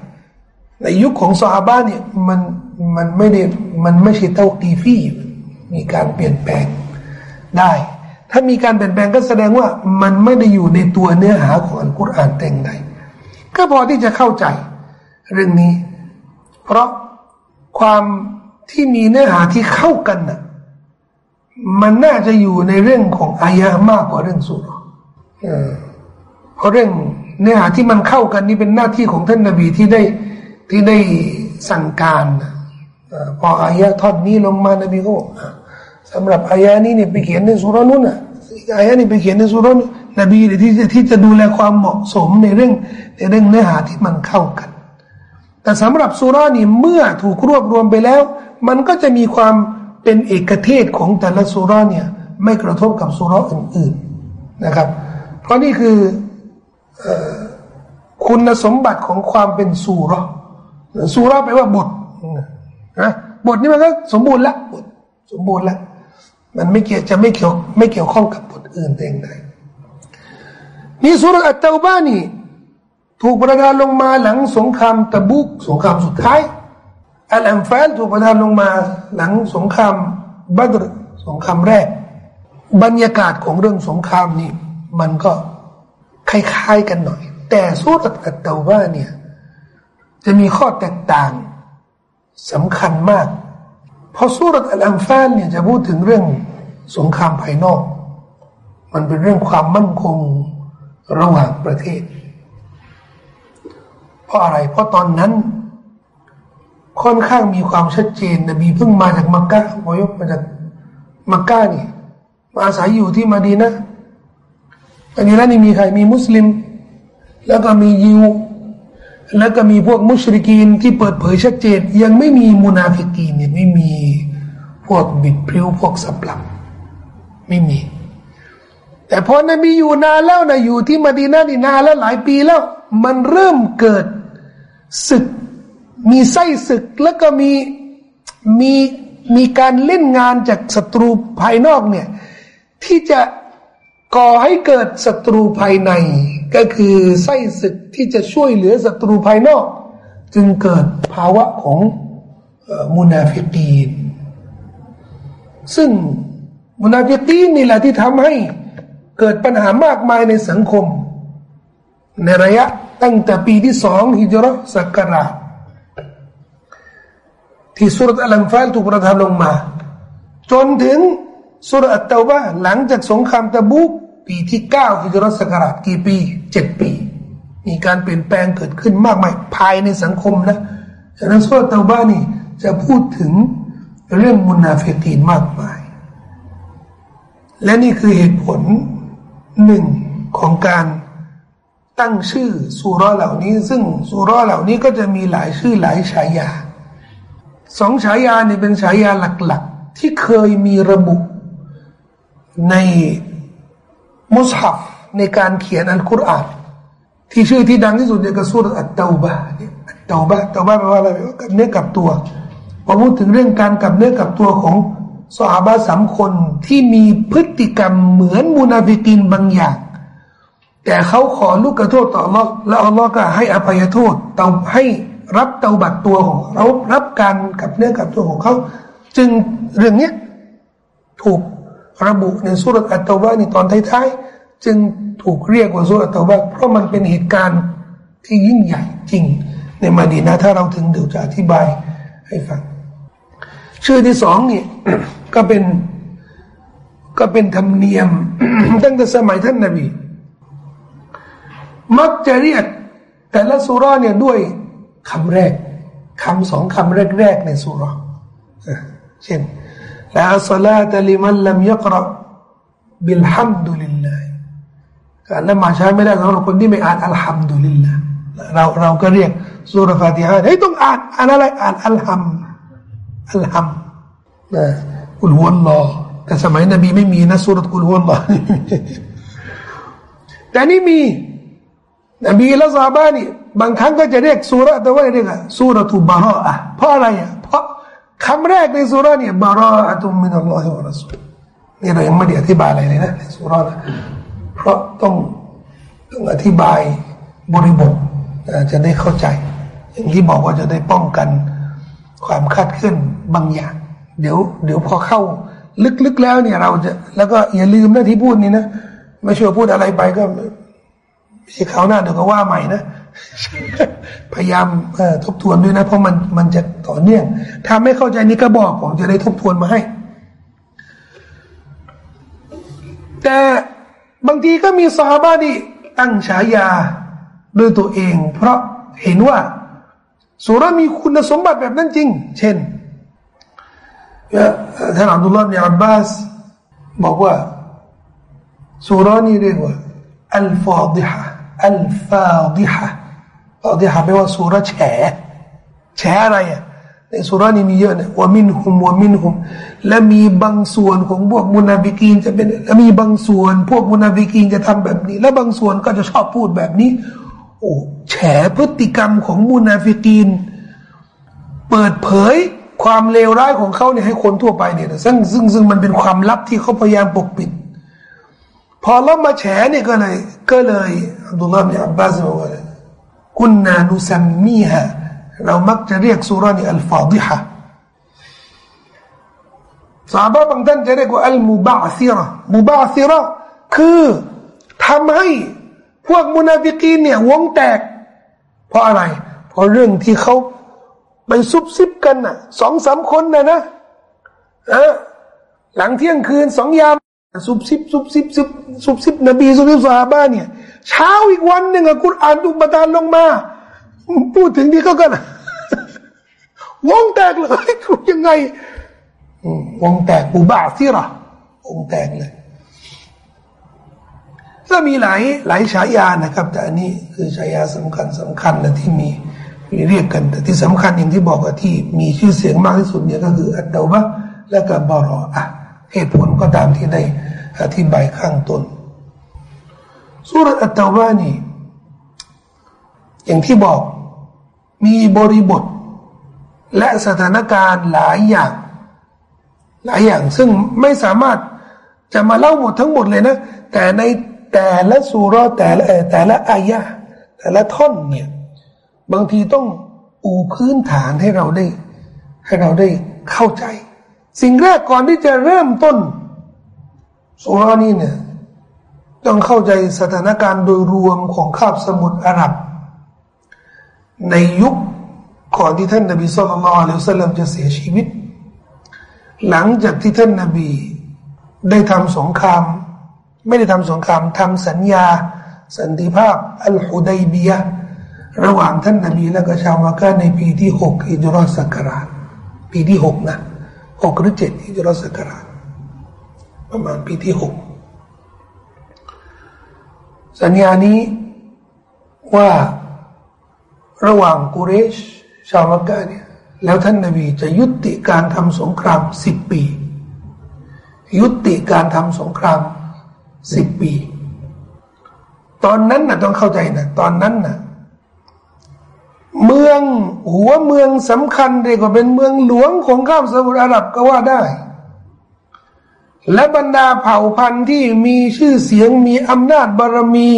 ในยุคของซอฮาบะเนี่ยมันมันไม่ได้มันไม่ใช่เต้ากีฟี่มีการเปลี่ยนแปลงได้ ถ้ามีการเปลี่ยนแปลงก็แสดงว่ามันไม่ได้อยู่ในตัวเนื้อหาของอัลกุรอานแต่งใดก็พอที่จะเข้าใจเรื่องนี้ เพราะความที่มีเนื้อหาที่เข้ากันน่ะมันน่าจะอยู่ในเรื่องของอายะมากกว่าเรื่องสุร เพราะเรื่องเนื้อหาที่มันเข้ากันนี่เป็นหน้าที่ของท่านนาบีที่ได้ที่ได้สั่งการพออายะทอดนี้ลงมานบีก็สำหรับอายะนี้เนี่ยไปเขียนในสุรานู้นอะอายะนี้ไปเขียนในสุรานู้นนบีที่จะที่จะดูแลความเหมาะสมในเรื่องในเรื่องเนื้อหาที่มันเข้ากัน แต่สำหรับสุรานี่เมื่อถูกรวบรวมไปแล้ว มันก็จะมีความเป็นเอกเทศของแต่ละสุราเนี่ยไม่กระทบกับสุราอื่นๆนะครับ เพราะนี่คือคุณสมบัติของความเป็นสุราสุราแปลว่าบทนะบทนี้มันก็สมบูรณ์ละบทสมบูรณ์ละมันไม่เกี่ยวจะไม่เกี่ยวไม่เกี่ยวข้องกับบทอื่นแต่อย่างใดนี่สุรอัตเตาบ้านี่ถูกประทานลงมาหลังสงครามตะบุกสงครามสุดท้ายอัลอัมฟาลถูกประทานลงมาหลังสงครามบัตรสงครามแรก บรรยากาศของเรื่องสงครามนี่ มันก็คล้ายๆกันหน่อย แต่สุรอัตเตาบ้าเนี่ย จะมีข้อแตกต่างสำคัญมาก เพราะสุรอัลอัมฟาลเนี่ยจะพูดถึงเรื่องสงครามภายนอก มันเป็นเรื่องความมั่นคงระหว่างประเทศ เพราะอะไร เพราะตอนนั้น ค่อนข้างมีความชัดเจนนบีเพิ่งมาจากมักกะวายกมาจากมักกะนี่มาอาศัยอยู่ที่มาดีนะ อันนี้แล้วนี่มีใครมีมุสลิม แล้วก็มียิว แล้วก็มีพวกมุชริกีนที่เปิดเผยชัดเจน ยังไม่มีมุนาฟิกีนเนี่ยไม่มีพวกบิดพริ้วพวกสับหลับไม่มี แต่พอนบีอยู่นานแล้วนะอยู่ที่มาดีนานี่นานแล้วหลายปีแล้ว มันเริ่มเกิดศึก มีไส้ศึกแล้วก็มีมีมีการเล่นงานจากศัตรูภายนอกเนี่ยที่จะ ก่อให้เกิดศัตรูภายใน ก็คือไส้ศึกที่จะช่วยเหลือศัตรูภายนอก จึงเกิดภาวะของมุนาฟิกีนซึ่งมุนาฟิกีนนี่แหละที่ทำให้เกิดปัญหามากมายในสังคม ในระยะตั้งแต่ปีที่สองฮิจรัสักการะที่สุรอัลัมฟาลถูกประทานลงมา จนถึงสุรอัตเตาบะหลังจากสงครามตะบุก ปีที่เก้าฮิจรัสกการะกี่ปีเจ็ดปี มีการเปลี่ยนแปลงเกิดขึ้นมากมายภายในสังคมนะฉะนั้นสุรอัตเตาบะนี่จะพูดถึงเรื่องมุนาเฟิกีนมากมาย และนี่คือเหตุผลหนึ่งของการตั้งชื่อสุรเหล่านี้ ซึ่งสุรเหล่านี้ก็จะมีหลายชื่อหลายฉายาสองฉายานี่เป็นฉายาหลักๆ ที่เคยมีระบุใน มุสฮัฟในการเขียนอัลกุรอานที่ชื่อที่ดังที่สุดเนี่ยก็สุรอัตเตาบะอัตเตาบะเตาบะแปลว่าอะไรกับเนื้อกับตัวพอพูดถึงเรื่องการกับเนื้อกับตัวของสหบาสามคนที่มีพฤติกรรมเหมือนมุนาฟิกินบางอย่าง แต่เขาขอลูกกระโทษต่ออัลลอฮ์แล้วอัลลอฮ์ก็ให้อภัยโทษเตาให้รับเตาบัตรตัวของเรารับการกับเนื้อกับตัวของเขา จึงเรื่องนี้ถูก ระบุในสุรอัตตบะในตอนท้ายๆ จึงถูกเรียกว่าสุรอัตตบะเพราะมันเป็นเหตุการณ์ที่ยิ่งใหญ่จริง ในมาดีนะถ้าเราถึงเดี๋ยวจะอธิบายให้ฟัง ชื่อที่สองนี่ก็เป็นก็เป็นธรรมเนียมตั้งแต่สมัยท่านนบี มักจะเรียกแต่ละสุราเนี่ยด้วยคำแรกคำสองคำแรกๆในสุราเช่น ลาสลาตลิมันลัมยักรบิลฮัมดุลิลลาห์การละหมาดใช้ไม่ได้สำหรับคนที่ไม่อ่านอัลฮัมดุลิลลาห์เราเราก็เรียกสุรฟาติฮะเฮ้ยต้องอ่านอ่านอะไรอ่านอัลฮัมอัลฮัมนะกุลฮุลลอแต่สมัยนบีไม่มีนะสุรกุลฮุลลอแต่นี่มีนบีและซาบานี่บางครั้งก็จะเรียกสุรแต่ว่าเรียกสุรตุบาระเพราะอะไรอะเพราะ คำแรกในสุรเนี่ยบาระอัตุมินัลลอฮิวะรัสูลนี่เรายังไม่ได้อธิบายอะไรเลยนะในสุรานะเพราะต้องต้องอธิบายบริบทจะได้เข้าใจ อย่างที่บอกว่าจะได้ป้องกันความคาดเคลื่อนบางอย่าง เดี๋ยว เดี๋ยวพอเข้าลึกๆแล้วเนี่ยเราจะ แล้วก็อย่าลืมนะที่พูดนี่นะไม่ช่วยพูดอะไรไปก็ ไม่ใช่เขาหน้าเดี๋ยวก็ว่าใหม่นะ พยายามทบทวนด้วยนะ เพราะมันมันจะต่อเนื่อง ถ้าไม่เข้าใจนี่ก็บอกผมจะได้ทบทวนมาให้ แต่บางทีก็มีซาบาดีตั้งฉายาด้วยตัวเอง เพราะเห็นว่าสุรามีคุณสมบัติแบบนั้นจริง เช่นท่านอับดุลลาห์บิอับบาสบอกว่าสุรานี่เรียกว่าอัลฟาดิฮะ อัลفاضحة فاضحة แปลว่าสุรแฉแฉอะไรอะในสุรานี่มีเยอะนะว่า منهم ว่า منهم และมีบางส่วนของพวก منافقين จะเป็นและมีบางส่วนพวก منافقين จะทำแบบนี้ และบางส่วนก็จะชอบพูดแบบนี้ โอ้แฉพฤติกรรมของ منافقين เปิดเผยความเลวร้ายของเขาเนี่ยให้คนทั่วไปเนี่ยซึ่งซึ่งซึ่งมันเป็นความลับที่เขาพยายามปกปิด พอเรามาแฉนี่ก็เลย ก็เลยอับดุลลาห์บิอับบาสบอกว่ากุนนานุซัมมีฮะเรามักจะเรียกสุรานี่อัลฟาดิฮะสาบะบางท่านจะเรียกว่าอัลมุบาซิระมุบาซิระคือทำให้พวกมุนาฟิกีนเนี่ยวงแตก เพราะอะไร เพราะเรื่องที่เขาไปซุบซิบกันน่ะสองสามคนน่ะนะอะหลังเที่ยงคืนสองยาม ซุบซิบซุบซิบซุบซุบซิบนบีซุบซิบซาบ้าเนี่ยเช้าอีกวันหนึ่งอะกุรอานอุปทานลงมา พูดถึงนี่ก็กันวงแตกเลยยังไงวงแตกอุบาสิระวงแตกเลยก็มีหลายหลายฉายานะครับ แต่อันนี้คือฉายาสำคัญสำคัญนะที่มีมีเรียกกัน แต่ที่สำคัญอย่างที่บอกว่าที่มีชื่อเสียงมากที่สุดเนี่ยก็คืออัตตบะและกับบารออะเหตุผลก็ตามที่ได้ อธิบายข้างต้นสุรอัตตบะนี่อย่างที่บอกมีบริบท และสถานการณ์หลายอย่าง หลายอย่างซึ่งไม่สามารถจะมาเล่าหมดทั้งหมดเลยนะ แต่ในแต่ละสุรแต่ละแต่ละอายะแต่ละท่อนเนี่ยบางทีต้องปูพื้นฐานให้เราได้ ให้เราได้เข้าใจ สิ่งแรกก่อนที่จะเริ่มต้น สุรานี้เนี่ยต้องเข้าใจสถานการณ์โดยรวมของคาบสมุทรอาหรับ ในยุคก่อนที่ท่านนบีสุลต่านอัลสลัมจะเสียชีวิต หลังจากที่ท่านนบีได้ทำสงคราม ไม่ได้ทำสงครามทำสัญญา สันติภาพอัลฮุดัยเบียระหว่างท่านนบีและกชาวมักกะในปีที่หกอิจรอสักราชปีที่หกนะหกหรือเจ็ดอิจรอสักราช ประมาณปีที่หกสัญญานี้ว่าระหว่างกุเรช ชาวมักกะเนี่ยแล้วท่านนบีจะยุติการทำสงครามสิบปี ยุติการทำสงครามสิบปี ตอนนั้นนะต้องเข้าใจนะตอนนั้นนะเมืองหัวเมืองสำคัญเรียกว่าเป็นเมืองหลวงของข้ามสมุทรอาหรับก็ว่าได้ และบรรดาเผ่าพันธุ์ที่มีชื่อเสียงมีอำนาจบารมี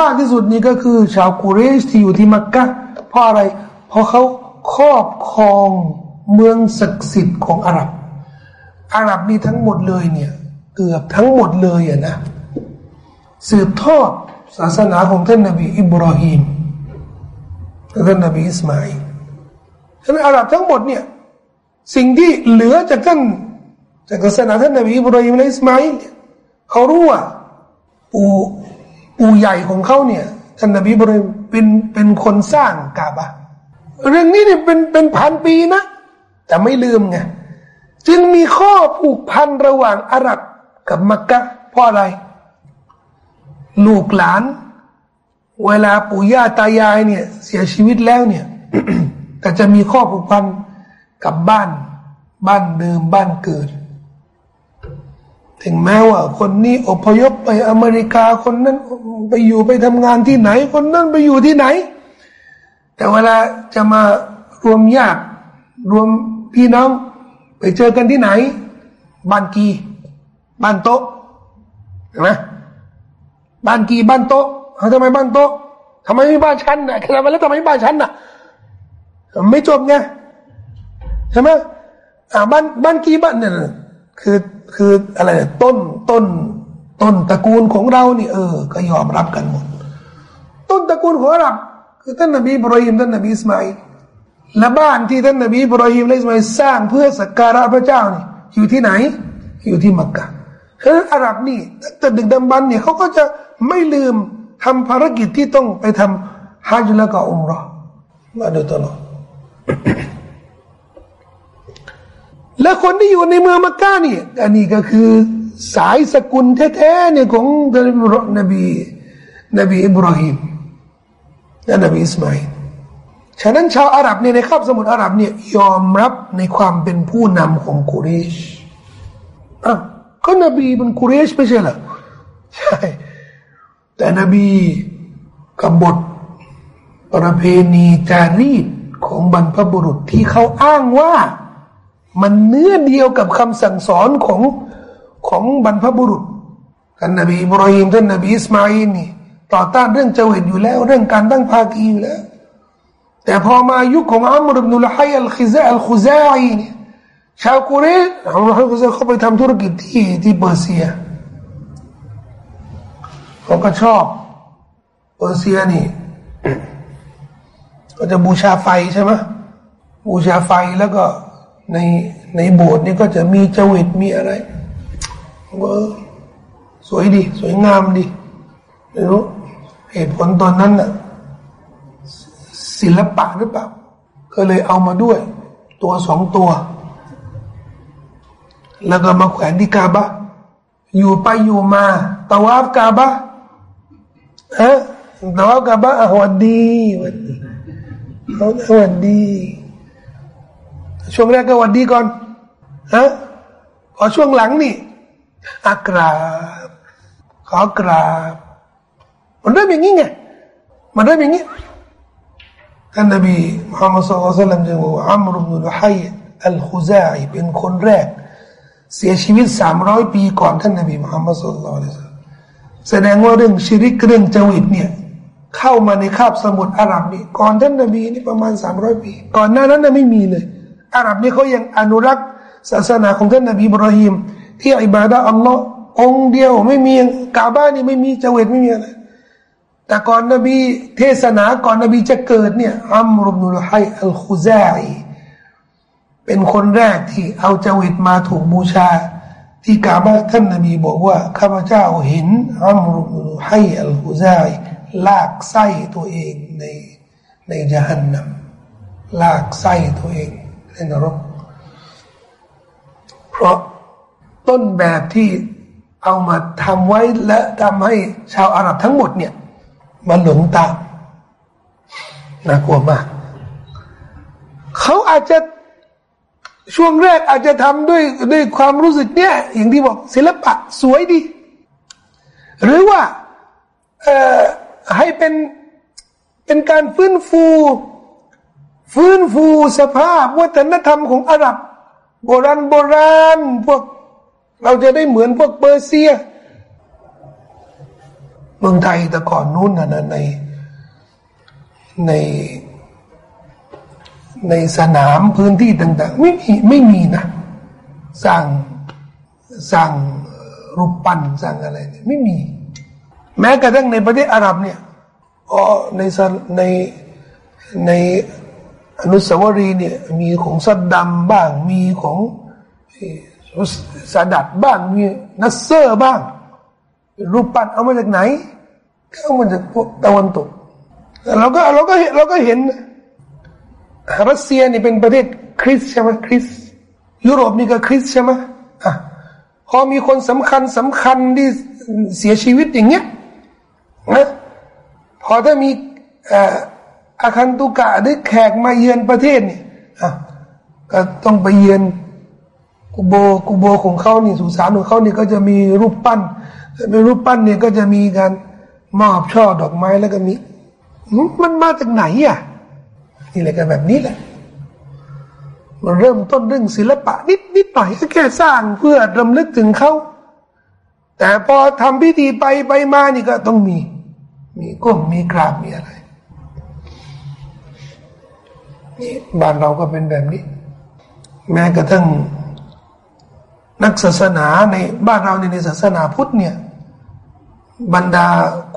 มากที่สุดนี่ก็คือ ชาวกุเรชที่อยู่ที่มักกะเพราะอะไร เพราะเขาครอบครองเมืองศักดิ์สิทธิ์ของอาหรับ อาหรับนี่ทั้งหมดเลยเนี่ยเกือบทั้งหมดเลยอะนะสืบทอดศาสนาของท่านนบีอิบราฮิมท่านนบีอิสมาอิลฉะนั้นอาหรับทั้งหมดเนี่ยสิ่งที่เหลือจากท่าน จากศาสนาท่านนบีอิบราฮิมและอิสมาอิลเขารู้ว่าปู่ปู่ใหญ่ของเขาเนี่ยท่านนบีอิบราฮิมเป็นเป็นคนสร้างกาบะเรื่องนี้เนี่ยเป็นเป็นพันปีนะ แต่ไม่ลืมไงจึงมีข้อผูกพันระหว่างอาหรับกับมักกะเพราะอะไร ลูกหลาน เวลาปู่ย่าตายายเนี่ย เสียชีวิตแล้วเนี่ยก็จะมีข้อผูกพันกับบ้าน บ้านเดิมบ้านเกิด ถึงแม้ว่าคนนี้อพยพไปอเมริกาคนนั้นไปอยู่ไปทำงานที่ไหน คนนั้นไปอยู่ที่ไหน แต่เวลาจะมารวมญาติรวมพี่น้อง ไปเจอกันที่ไหน บ้านกีบ้านโต๊ะเห็นไหมบ้านกีบ้านโต๊ะทำไมบ้านโต๊ะทำไมไม่บ้านชั้นนะทำไมแล้วทำไมไม่บ้านชั้นนะไม่จบไงใช่ไหมอ่าบ้านบ้านกีบ้านเนี่ย คือคืออะไรต้นต้น ต้นตระกูลของเรานี่เออ ก็ยอมรับกันหมด ต้นตระกูลของเราคือท่านนบีบรอฮิมท่านนบีอิสมาอิลและบ้านที่ท่านนบีบรอฮิมและอิสมาอิลสร้างเพื่อสักการะพระเจ้านี่อยู่ที่ไหน อยู่ที่มักกะฉะนั้นอาหรับนี่แต่ดึกดำบรรเนี่ยเขาก็จะไม่ลืมทำภารกิจที่ต้องไปทำฮัจญ์แล้วก็อุมรอมาโดยตลอด และคนที่อยู่ในเมืองมักกะนี่อันนี้ก็คือ สายสกุลแท้ๆเนี่ยของนบีนบีอิบราฮิมและนบีอิสมาอิลฉะนั้นชาวอาหรับเนี่ยในคาบสมุทรอาหรับเนี่ยยอมรับในความเป็นผู้นำของกุเรชอะก็นบีเป็นกุเรชไม่ใช่หรอใช่แต่นบีกบฏประเพณีจารีตของบรรพบุรุษที่เขาอ้างว่า มันเนื้อเดียวกับคำสั่งสอนของของบรรพบุรุษท่านนบีอิบรอฮิมท่านนบีอิสมาอินนี่ต่อต้านเรื่องเจวิตอยู่แล้ว เรื่องการตั้งภาคีอยู่แล้ว แต่พอมายุคของอัมรุบนุลฮัยอัลคิซาอัลคุซาอีนี่ชาวกุเรชอัลลอฮฺเขาไปทำธุรกิจที่ที่เปอร์เซียเขาก็ชอบเปอร์เซียนี่ก็จะบูชาไฟใช่ไหมบูชาไฟแล้วก็ ในในโบสถ์นี่ก็จะมีจวิตมีอะไรก็สวยดี สวยงามดีไม่รู้เหตุผลตอนนั้นน่ะศิลปะหรือเปล่าก็เลยเอามาด้วย ตัวสองตัว แล้วก็มาแขวนที่กาบะอยู่ไปอยู่มาตะวาบกาบะฮะตะวาบกาบะหวัดดีหวัดดีหวัดดี ช่วงแรกก็วันดีก่อนฮะพอช่วงหลังนี่อากราบขอกราบมันเริ่มอย่างนี้ไงมันเริ่มอย่างนี้ท่านนบีมุฮัมมัดสุลลัลลัมจึงว่าอัมรุบุลฮัยอัลคุซาอีเป็นคนแรก เสียชีวิตสามร้อยปีก่อนท่านนบีมุฮัมมัดสุลลัลลัมแสดงว่าเรื่องชิริกเรื่องจวิตเนี่ยเข้ามาในคาบสมุทรอาหรับนี่ก่อนท่านนบีนี่ประมาณสามร้อยปี ก่อนหน้านั้นไม่มีเลย อาหรับนี่เขายังอนุรักษ์ศาสนาของท่านนบีบรอฮิมที่อิบาดะอัลลอฮ์องเดียวไม่มีกาบ้านนี่ไม่มีเจวิตไม่มีอะไรแต่ก่อนนบีเทศนาก่อนนบีจะเกิดเนี่ยอัมรุบนุลไฮอัลคุซาอีเป็นคนแรกที่เอาเจวิตมาถูกบูชา ที่กาบ้าท่านนบีบอกว่าข้าพเจ้าเห็นอัมรุบนุลไฮอัลคุซาอีลากไส้ตัวเองในในจหันนัมลากไส้ตัวเอง ในนรก เพราะต้นแบบที่เอามาทำไว้และทำให้ชาวอาหรับทั้งหมดเนี่ยมาหลงตามน่ากลัวมาก เขาอาจจะช่วงแรกอาจจะทำด้วยด้วยความรู้สึกเนี่ย อย่างที่บอกศิลปะสวยดี หรือว่าให้เป็นเป็นการฟื้นฟู ฟื้นฟูสภาพวัฒนธรรมของอาหรับ โบราณโบราณพวก เราจะได้เหมือนพวกเปอร์เซีย เมืองไทยแต่ก่อนนู้นนะในในในสนามพื้นที่ต่างๆ ไม่มีไม่มีนะสร้างสร้างรูปปั้นสร้างอะไรเนี่ยไม่มี แม้กระทั่งในประเทศอาหรับเนี่ยอ๋อในในใน อนุสาวรีย์เนี่ยมีของสัดดำบ้าง มีของสาดัดบ้างมีนัสเซอร์บ้าง รูปปั้นเอามาจากไหนเอามาจากพวกตะวันตกเราก็เราก็เราก็เห็นรัสเซียนี่เป็นประเทศคริสใช่ไหมคริสยุโรปนี่ก็คริสใช่ไหมอะพอมีคนสำคัญสำคัญที่เสียชีวิตอย่างเงี้ยนะพอถ้ามีอา อาคันตุกะหรือแขกมาเยือนประเทศเนี่ยอะก็ต้องไปเยือนกุโบกุโบของเขานี่สุสานของเขานี่ก็จะมีรูปปั้นในรูปปั้นเนี่ยก็จะมีการมอบช่อดอกไม้แล้วก็มีมันมาจากไหนอะนี่แหละกันแบบนี้แหละมันเริ่มต้นเรื่องศิลปะนิดนิดหน่อยก็แค่สร้างเพื่อรำลึกถึงเขาแต่พอทำพิธีไปไปมานี่ก็ต้องมี มีก้มมีกราบมีอะไรนี่ บ้านเราก็เป็นแบบนี้ แม้กระทั่งนักศาสนาในบ้านเราในศาสนาพุทธเนี่ย บรรดา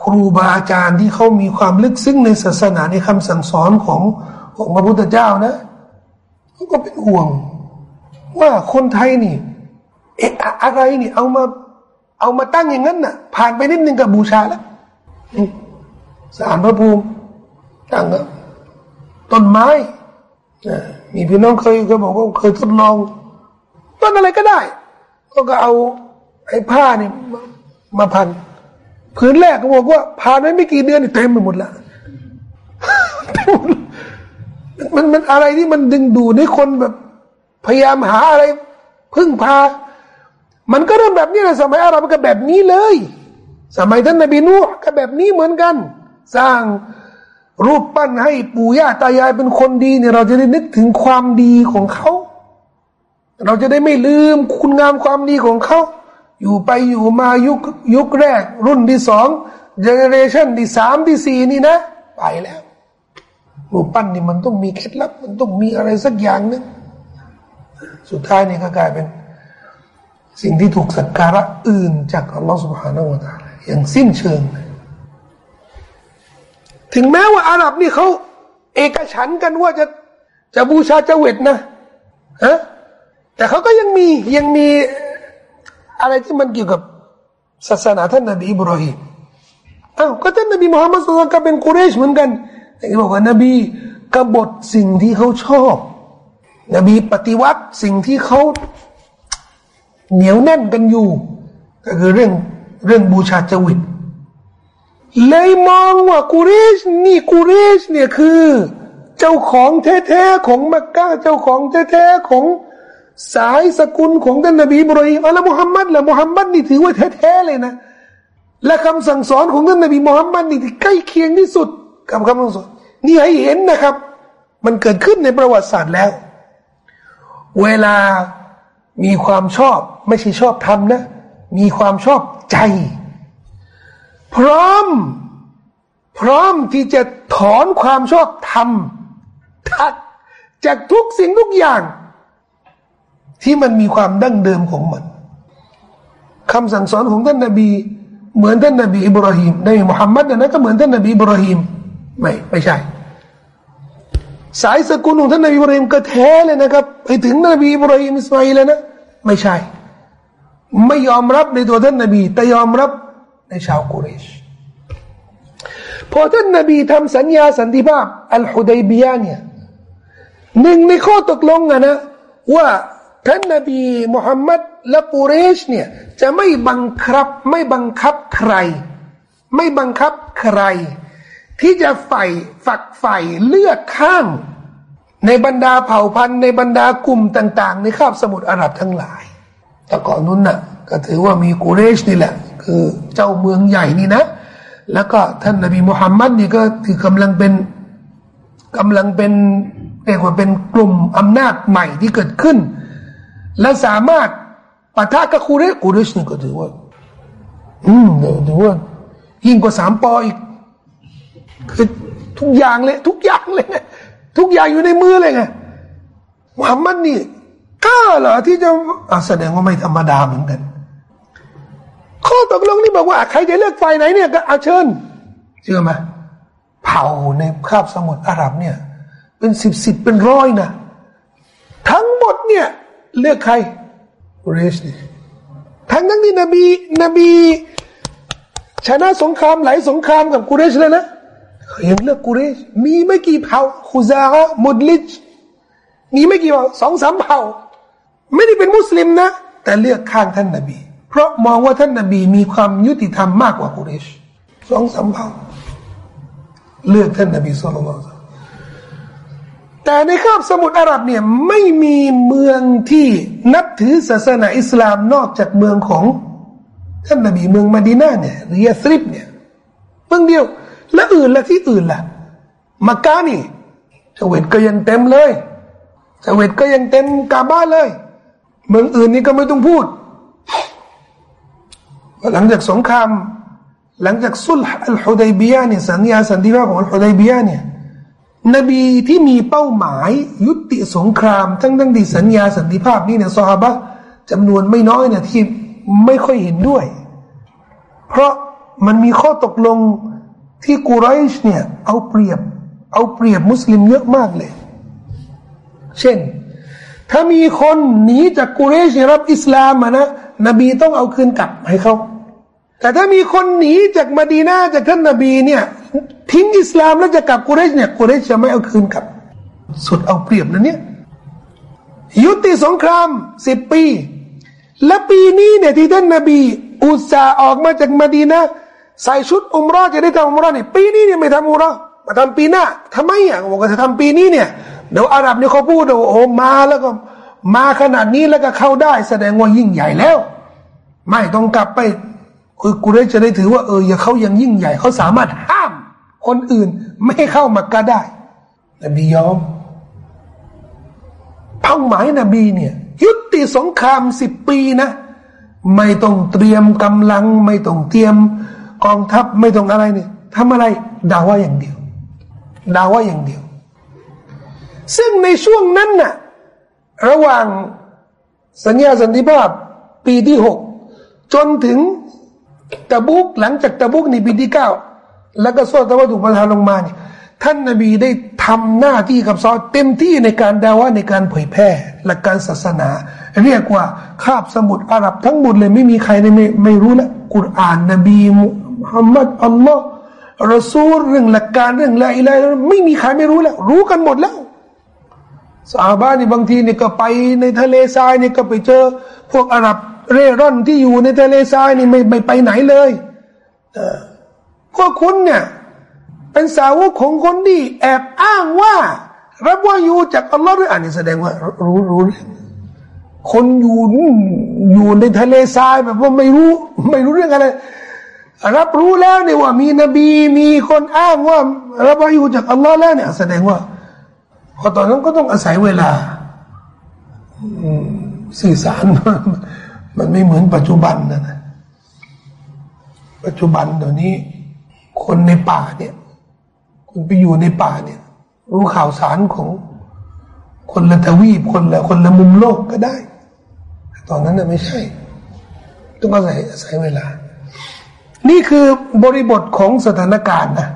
ครูบาอาจารย์ที่เขามีความลึกซึ้งในศาสนาในคำสั่งสอนของของพระพุทธเจ้านะเขาก็เป็นห่วง ว่าคนไทยนี่เอะอะไรนี่ เอามา เอามาตั้งอย่างนั้นน่ะ ผ่านไปนิดนึงกับบูชาแล้วสารพระภูมิตั้งแล้วต้นไม้ มีพี่น้องเคยเคยบอกว่าเคยทดลองต้นอะไรก็ได้ก็ก็เอาไอ้ผ้านี่มาพันพื้นแรกก็บอกว่าผ่านไปไม่กี่เดือนเต็มไปหมดละมันมันอะไรที่มันดึงดูดให้คนแบบ พยายามหาอะไร พึ่งพา มันก็เริ่มแบบนี้แหละสมัยอาหรับก็แบบนี้เลย สมัยท่านนบีนูห์ก็แบบนี้เหมือนกัน สร้าง รูปปั้นให้ปู่ย่าตายายเป็นคนดีเนี่ยเราจะได้นึกถึงความดีของเขา เราจะได้ไม่ลืมคุณงามความดีของเขา อยู่ไปอยู่มายุคยุคแรก รุ่นที่สองเจเนเรชันที่สามที่สี่นี่นะ ไปแล้ว รูปปั้นนี่มันต้องมีเคล็ดลับ มันต้องมีอะไรสักอย่างนึงสุดท้ายนี่ก็กลายเป็น สิ่งที่ถูกสักการะอื่นจากอัลลอฮฺสุบฮานาวะตาอย่างสิ้นเชิง ถึงแม้ว่าอาหรับนี่เขาเอกฉันกันว่าจะจะบูชาเจวิตนะฮะแต่เขาก็ยังมียังมีอะไรที่มันเกี่ยวกับศาสนาท่านนบีอิบรอฮิมอ้าวก็ท่านนบีมุฮัมมัดสุลตานก็เป็นกุเรชเหมือนกันแต่บอกว่านบีกบฏสิ่งที่เขาชอบ นบีปฏิวัติสิ่งที่เขาเหนียวแน่นกันอยู่ ก็คือเรื่องเรื่องบูชาจวิต เลยมองว่ากุเรชนี่กุเรชเนี่ยคือ เจ้าของแท้ๆของมักกะเจ้าของแท้ๆของสายสกุลของท่านนบีบรอฮิมอัลมุฮัมมัดและมุฮัมมัดนี่ถือว่าแท้ๆเลยนะ และคำสั่งสอนของท่านนบีมุฮัมมัดนี่ที่ใกล้เคียงที่สุดกับคำสั่งสอนนี่ให้เห็นนะครับ มันเกิดขึ้นในประวัติศาสตร์แล้ว เวลามีความชอบไม่ใช่ชอบทำนะ มีความชอบใจ พร้อม พร้อมที่จะถอนความชอบทำทัดจากทุกสิ่งทุกอย่าง ที่มันมีความดั้งเดิมของมันคำสั่งสอนของท่านนบี เหมือนท่านนบีอิบราฮิมในมุฮัมมัดนะก็เหมือนท่านนบีอิบราฮิมไม่ไม่ใช่ สายสกุลของท่านนบีอิบราฮิมก็แท้เลยนะครับไปถึงนบีอิบราฮิมอิสมาอิลนะไม่ใช่ ไม่ยอมรับในตัวท่านนบี แต่ยอมรับ ในชาวกุเรชพอท่านนบีทำสัญญาสันติภาพอัลฮุดัยบียเนี่ยหนึ่งในข้อตกลงอะนะว่าท่านนบีมุฮัมมัดและกุเรชเนี่ยจะไม่บังคับไม่บังคับใคร ไม่บังคับใคร ที่จะใฝ่ฝักใฝ่เลือกข้าง ในบรรดาเผ่าพันธุ์ในบรรดากลุ่มต่าง ๆ ในคาบสมุทรอาหรับทั้งหลาย แต่ก่อนนู้นน่ะก็ถือว่ามีกุเรชนี่แหละ คือเจ้าเมืองใหญ่นี่นะ แล้วก็ท่านนบีมุฮัมมัดนี่ก็ถือกำลังเป็นกำลังเป็นเรียกว่าเป็นกลุ่มอำนาจใหม่ที่เกิดขึ้น และสามารถปะทะกับคูเรคูเรชนี่ก็ถือว่า อืมถือว่ายิ่งกว่าสามปออีกคือทุกอย่างเลย ทุกอย่างเลยไงทุกอย่างอยู่ในมือเลยไงมุฮัมมัดนี่กล้าเหรอที่จะแสดงว่าไม่ธรรมดาเหมือนกัน ข้อตกลงนี่บอกว่า ใครจะเลือกฝ่ายไหนเนี่ยก็เอาเชิญ เชื่อไหมเผ่าในคาบสมุทรอาหรับเนี่ย เป็นสิบสิบเป็นร้อยนะ ทั้งหมดเนี่ย เลือกใครกุเรชนี่ทั้งนั้นที่นบีนบีชนะสงครามหลายสงครามกับกุเรชเลยนะยังเลือกกุเรช มีไม่กี่เผ่าคุซาะมุดลิชมีไม่กี่เผ่าสองสามเผ่า ไม่ได้เป็นมุสลิมนะ แต่เลือกข้างท่านนบี เพราะมองว่าท่านนบีมีความยุติธรรมมากกว่ากุเรชสองสามเผ่าเลือกท่านนบีสุลต่านแต่ในคาบสมุทรอาหรับเนี่ยไม่มีเมืองที่นับถือศาสนาอิสลามนอกจากเมืองของท่านนบีเมืองมาดีนาเนี่ยเรียสริบเนี่ยเมืองเดียว และอื่นละที่อื่นล่ะมักกะนี่สเวตก็ยังเต็มเลยสเวตก็ยังเต็มกาบ้าเลย เมืองอื่นนี่ก็ไม่ต้องพูด หลังจากสงคราม หลังจากสุลอัลฮุดัยบียะเนี่ยสัญญาสันติภาพของอัลฮุดัยบียะเนี่ยนบีที่มีเป้าหมายยุติสงคราม ทั้งทั้งที่สัญญาสันติภาพนี่เนี่ยซอฮาบะจำนวนไม่น้อยเนี่ยที่ไม่ค่อยเห็นด้วย เพราะมันมีข้อตกลงที่กูไรชเนี่ยเอาเปรียบ เอาเปรียบมุสลิมเยอะมากเลย เช่น ถ้ามีคนหนีจากกูเรชรับอิสลามมานะนบีต้องเอาคืนกลับให้เขา แต่ถ้ามีคนหนีจากมาดีนาจากท่านนบีเนี่ยทิ้งอิสลามแล้วจะกลับกุเรชเนี่ยกุเรชจะไม่เอาคืนกลับ สุดเอาเปรียบนะเนี่ยยุติสงครามสิบปี และปีนี้เนี่ยที่ท่านนบี อุตส่าห์ออกมาจากมาดีนาใส่ชุดอุมรอจะได้ทำอุมรอเนี่ยปีนี้เนี่ยไม่ทำอุมรอมาทำปีหน้าทำไมอะบอกว่าจะทำปีนี้เนี่ยเดี๋ยวอาหรับเนี่ยเขาพูดว่าโอ้มาแล้วก็มาขนาดนี้แล้วก็เข้าได้ แสดงว่ายิ่งใหญ่แล้ว ไม่ต้องกลับไป คือกุเรชจะได้ถือว่าเอออย่าเขายังยิ่งใหญ่เขาสามารถห้าม คนอื่นไม่ให้เข้ามักกะได้ นบียอมเป้าหมายนบีเนี่ยยุติสงครามสิบปีนะ ไม่ต้องเตรียมกำลัง ไม่ต้องเตรียมกองทัพไม่ต้องอะไรเนี่ยทำอะไรด่าว่าอย่างเดียวด่าว่าอย่างเดียว ซึ่งในช่วงนั้นน่ะระหว่างสัญญาสันติภาพปีที่หกจนถึง ตะบุกหลังจากตะบุกในปีที่เก้าแล้วก็โซ่ตะวันถูกประทานลงมาเนี่ยท่านนบีได้ทำหน้าที่กับซอเต็มที่ในการดาว่าในการเผยแพร่หลักการศาสนา เรียกว่าคาบสมุทรอาหรับทั้งหมดเลยไม่มีใครในไม่ไม่รู้ละกุรอานนบีมุฮัมมัดอัลลอฮ์รอซูลเรื่องหลักการเรื่องละอิละไม่มีใครไม่รู้แล้ว รู้กันหมดแล้วสาบ้านนี่บางทีเนี่ยก็ไปในทะเลทรายเนี่ก็ไปเจอพวกอาหรับ เร่ร่อนที่อยู่ในทะเลทรายนี่ไม่ไม่ไปไหนเลยพวกคุณเนี่ยเป็นสาวกของคนที่แอบอ้างว่า รับว่าอยู่จากอัลลอฮ์หรืออันนี้แสดงว่า รู้รู้คนอยู่อยู่ในทะเลทรายแบบว่าไม่รู้ ไม่รู้เรื่องอะไร รับรู้แล้วเนี่ยว่ามีนบีมีคนอ้างว่า รับว่าอยู่จากอัลลอฮ์แล้วเนี่ย แสดงว่าพอตอนนั้นก็ต้องอาศัยเวลาสื่อสาร มันไม่เหมือนปัจจุบันนะนะปัจจุบันเดี๋ยวนี้ คนในป่าเนี่ยคุณไปอยู่ในป่าเนี่ย รู้ข่าวสารของ คนละทวีปคนละคนละมุมโลกก็ได้ ตอนนั้นน่ะไม่ใช่ ต้องอาศัยอาศัยเวลา นี่คือบริบทของสถานการณ์นะ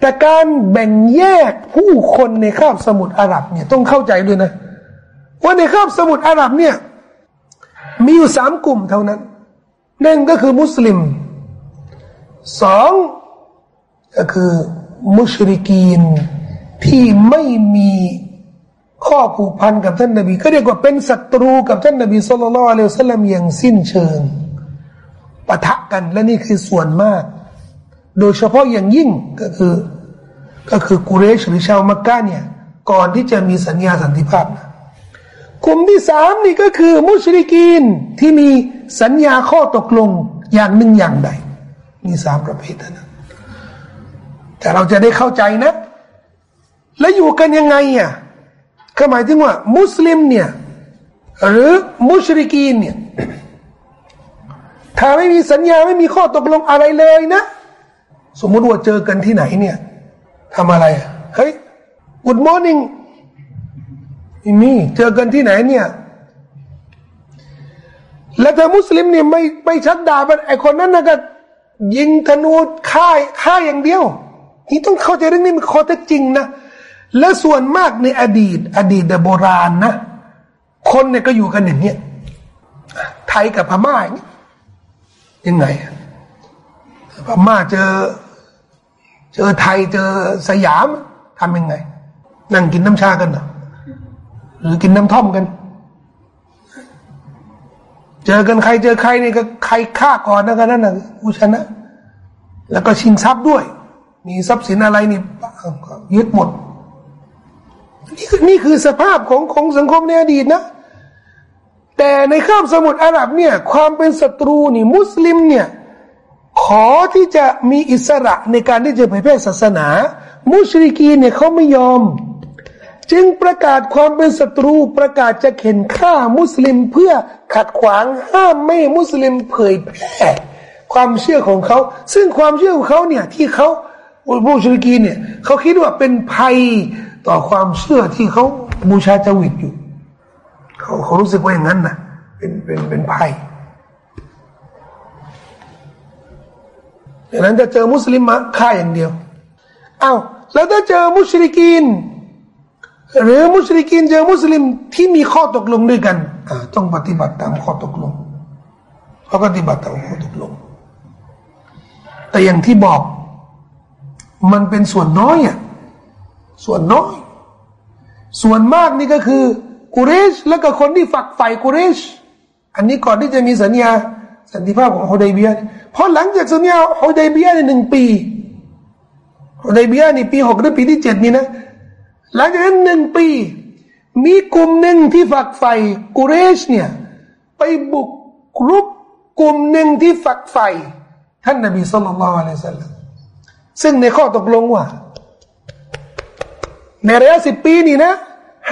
แต่การแบ่งแยกผู้คนในคาบสมุทรอาหรับเนี่ยต้องเข้าใจด้วยนะ ว่าในคาบสมุทรอาหรับเนี่ย มีอยู่สามกลุ่มเท่านั้นหนึ่งก็คือมุสลิมสองก็คือมุชริกีนที่ไม่มีข้อผูกพันกับท่านนบีก็เรียกว่าเป็นศัตรูกับท่านนบีสุลต่านละอัลสลัมอย่างสิ้นเชิงปะทะกันและนี่คือส่วนมาก โดยเฉพาะอย่างยิ่งก็คือ ก็คือกุเรชหรือชาวมักกะเนี่ย ก่อนที่จะมีสัญญาสันติภาพนะ กลุ่มที่สามนี่ก็คือมุชริกีนที่มีสัญญาข้อตกลงอย่างหนึ่งอย่างใด มีสามประเภทนั้นแต่เราจะได้เข้าใจนะ แล้วอยู่กันยังไงอะก็หมายถึงว่า มุสลิมเนี่ย หรือมุชริกีนเนี่ยถ้าไม่มีสัญญาไม่มีข้อตกลงอะไรเลยนะ สมมติว่าเจอกันที่ไหนเนี่ยทำอะไรเฮ้ย good morning นี่เจอกันที่ไหนเนี่ย แล้วถ้ามุสลิมเนี่ยไม่ไม่ชักดาบไอคนนั้นนะก็ ยิงธนูฆ่าฆ่าอย่างเดียว นี่ต้องเข้าใจเรื่องนี้มันข้อเท็จจริงนะ และส่วนมากในอดีต อดีตโบราณนะ คนเนี่ยก็อยู่กันอย่างเนี้ยไทยกับพม่าอย่างนี้ยังไงพม่าเจอ เจอไทยเจอสยามทำยังไง นั่งกินน้ำชากันเหรอหรือ กินน้ำท่อมกัน เจอกันใครเจอใครนี่ก็ใครฆ่าก่อนนะกันนั่นนะผู้ชนะ แล้วก็ชิงทรัพย์ด้วย มีทรัพย์สินอะไรนี่ยึดหมด นี่คือนี่คือสภาพของของสังคมในอดีตนะ แต่ในข้ามสมุทรอาหรับเนี่ย ความเป็นศัตรูนี่ มุสลิมเนี่ย ขอที่จะมีอิสระในการที่จะเผยแพร่ศาสนา มุชริกีเนี่ยเขาไม่ยอม จึงประกาศความเป็นศัตรูประกาศจะเข็นฆ่ามุสลิมเพื่อขัดขวางห้ามไม่มุสลิมเผยแพร่ความเชื่อของเขา ซึ่งความเชื่อของเขาเนี่ยที่เขาบูชริกีเนี่ยเขาคิดว่าเป็นภัยต่อความเชื่อที่เขาบูชาจวิตอยู่เขาเขารู้สึกว่าอย่างนั้นนะเป็นเป็นเป็นภัยดังนั้นจะเจอมุสลิมมาฆ่าอย่างเดียวอา้าวแล้วถ้าเจอมุชริกีน หรือมุสลิกินเจอมุสลิมที่มีข้อตกลงด้วยกันต้องปฏิบัติตามข้อตกลงเขาปฏิบัติตามข้อตกลง แต่อย่างที่บอก มันเป็นส่วนน้อยอะส่วนน้อย ส่วนมากนี่ก็คือกุเรช แล้วก็คนที่ฝักใฝ่กุเรช อันนี้ก่อนที่จะมีสัญญาสันติภาพของฮุดัยเบียพอหลังจากสัญญาฮุดัยเบียในหนึ่งปีฮุดัยเบียในปีหกหรือปีที่เจ็ดนี่นะ หลังจากนั้นหนึ่งปี มีกลุ่มหนึ่งที่ฝักใฝ่กุเรชเนี่ย ไปบุกรุกกลุ่มหนึ่งที่ฝักใฝ่ท่านนบีสุลต่านละอัลลอฮฺซึ่งในข้อตกลงว่า ในระยะสิบปีนี้นะ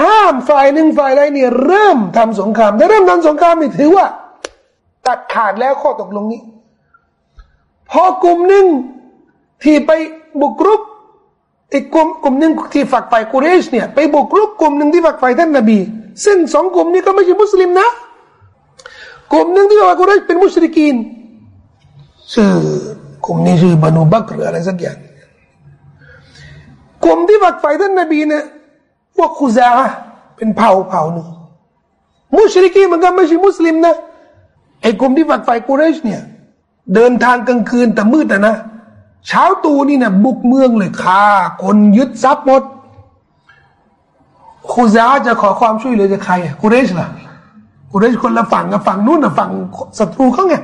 ห้ามฝ่ายหนึ่งฝ่ายใดเนี่ยเริ่มทำสงครามถ้าเริ่มทำสงครามนี่ถือว่า ตัดขาดแล้วข้อตกลงนี้ พอกลุ่มหนึ่งที่ไปบุกรุก อีกกลุ่มกลุ่มหนึ่งที่ฝักฝ่กุเรชเนี่ยไปบุกรุกกลุ่มหนึ่งที่ฝักฝ่ท่านนบี ซึ่งสองกลุ่มนี้ก็ไม่ใช่มุสลิมนะ กลุ่มหนึ่งที่ฝักกุเรชเป็นมุชริกีนชื่อกลุ่มนี้ชื่อบานูบักหรืออะไรสักอย่างกลุ่มที่ฝักฝ่ท่านนบีเนี่ยพวกคุซาเป็นเผ่าเผ่าหนึ่งมุชริกีมันก็ไม่ใช่มุสลิมนะไอ้กลุ่มที่ฝักฝ่กุเรชเนี่ยเดินทางกลางคืนแต่มืดนะ เช้าตูนี่นะบุกเมืองเลยฆ่าคนยึดทรัพย์หมดคูซาจะขอความช่วยเหลือจากใครอะกุเรชล่ะกุเรชคนละฝั่งกับฝั่งนู้นนะฝั่งศัตรูเขาไง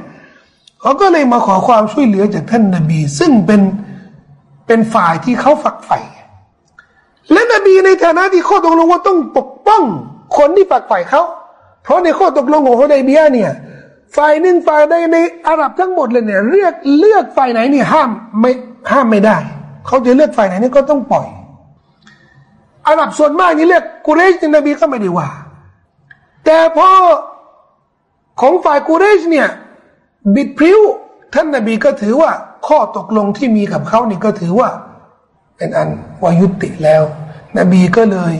เขาก็เลยมาขอความช่วยเหลือจากท่านนบี ซึ่งเป็นเป็นฝ่ายที่เขาฝักใฝ่และนบีในฐานะที่ข้อตกลงว่าต้องปกป้อง คนที่ฝักใฝ่เขาเพราะในข้อตกลงของฮุดัยเบียเนี่ย ฝ่ายหนึ่งฝ่ายใดในอาหรับทั้งหมดเลยเนี่ยเลือกเลือกฝ่ายไหนนี่ห้ามไม่ห้ามไม่ได้ เขาจะเลือกฝ่ายไหนนี่ก็ต้องปล่อย อาหรับส่วนมากนี่เลือกกุเรชนบีก็ไม่ได้ว่า แต่พอของฝ่ายกุเรชเนี่ยบิดพริ้วท่านนบีก็ถือว่า ข้อตกลงที่มีกับเขานี่ก็ถือว่า เป็นอันวายุติแล้ว นบีก็เลย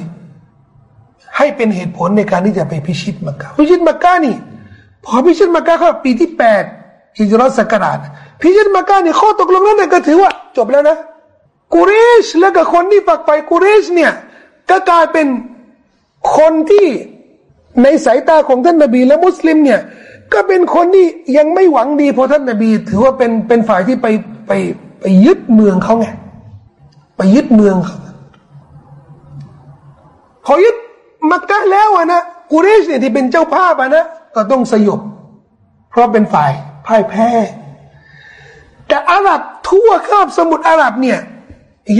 ให้เป็นเหตุผลในการที่จะไปพิชิตมักกะพิชิตมักกะนี่ พอพิชิตมักกะเข้าปีที่แปดฮิจรัสกราชพิชิตมักกะเนี่ยข้อตกลงนั้นก็ถือว่า จบแล้วนะกุเรชแล้วก็คนที่ฝักไปกุเรชเนี่ยก็กลายเป็นคนที่ในสายตาของท่านนบี และมุสลิมเนี่ย ก็เป็นคนที่ยังไม่หวังดีพอท่านนบี ถือว่าเป็นเป็นฝ่ายที่ไปไปไปยึดเมืองเขาไงไปยึดเมืองเขาพอยึดมักกะแล้วนะกุเรชเนี่ยที่เป็นเจ้าภาพนะ ก็ต้องสยบ เพราะเป็นฝ่ายพ่ายแพ้ แต่อาหรับทั่วคาบสมุทรอาหรับเนี่ย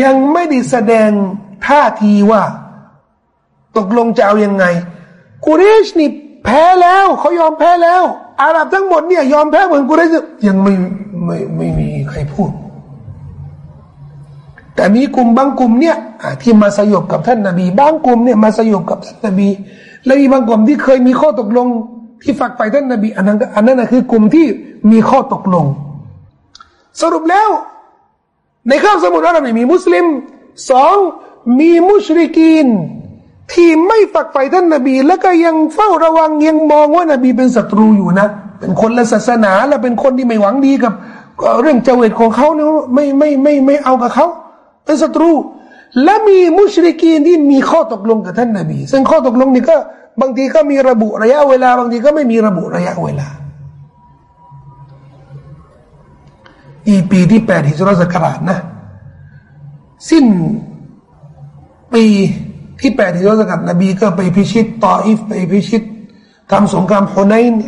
ยังไม่ได้แสดงท่าทีว่า ตกลงจะเอายังไงกุเรชนี่แพ้แล้วเขายอมแพ้แล้ว อาหรับทั้งหมดเนี่ยยอมแพ้เหมือนกุเรชยังไม่ไม่ไม่มีใครพูด แต่มีกลุ่มบางกลุ่มเนี่ยที่มาสยบกับท่านนาบี บางกลุ่มเนี่ยมาสยบกับท่านนาบี และมีบางกลุ่มที่เคยมีข้อตกลง ที่ฝักไปท่านนาบีอันนั้นอันนั้นคือกลุ่มที่มีข้อตกลง สรุปแล้ว ในข้าวสมุทรอาหรับมีมุสลิมสองมีมุชริกีน ที่ไม่ฝักใฝ่ท่านนบี แล้วก็ยังเฝ้าระวังยังมองว่านบีเป็นศัตรูอยู่นะ เป็นคนละศาสนาและเป็นคนที่ไม่หวังดีกับ เรื่องเจวิตของเขาเนี่ยไม่ไม่ไม่ไม่เอากับเขาเป็นศัตรู และมีมุชริกีนที่มีข้อตกลงกับท่านนบี ซึ่งข้อตกลงนี่ก็ บางทีก็มีระบุระยะเวลา บางทีก็ไม่มีระบุระยะเวลา อีปีที่แปดฮิจรัสกราชนะ สิ้นปีที่แปดที่รัสกัดนบีก็ไปพิชิตตออิฟไปพิชิตทำสงครามโฮไนน์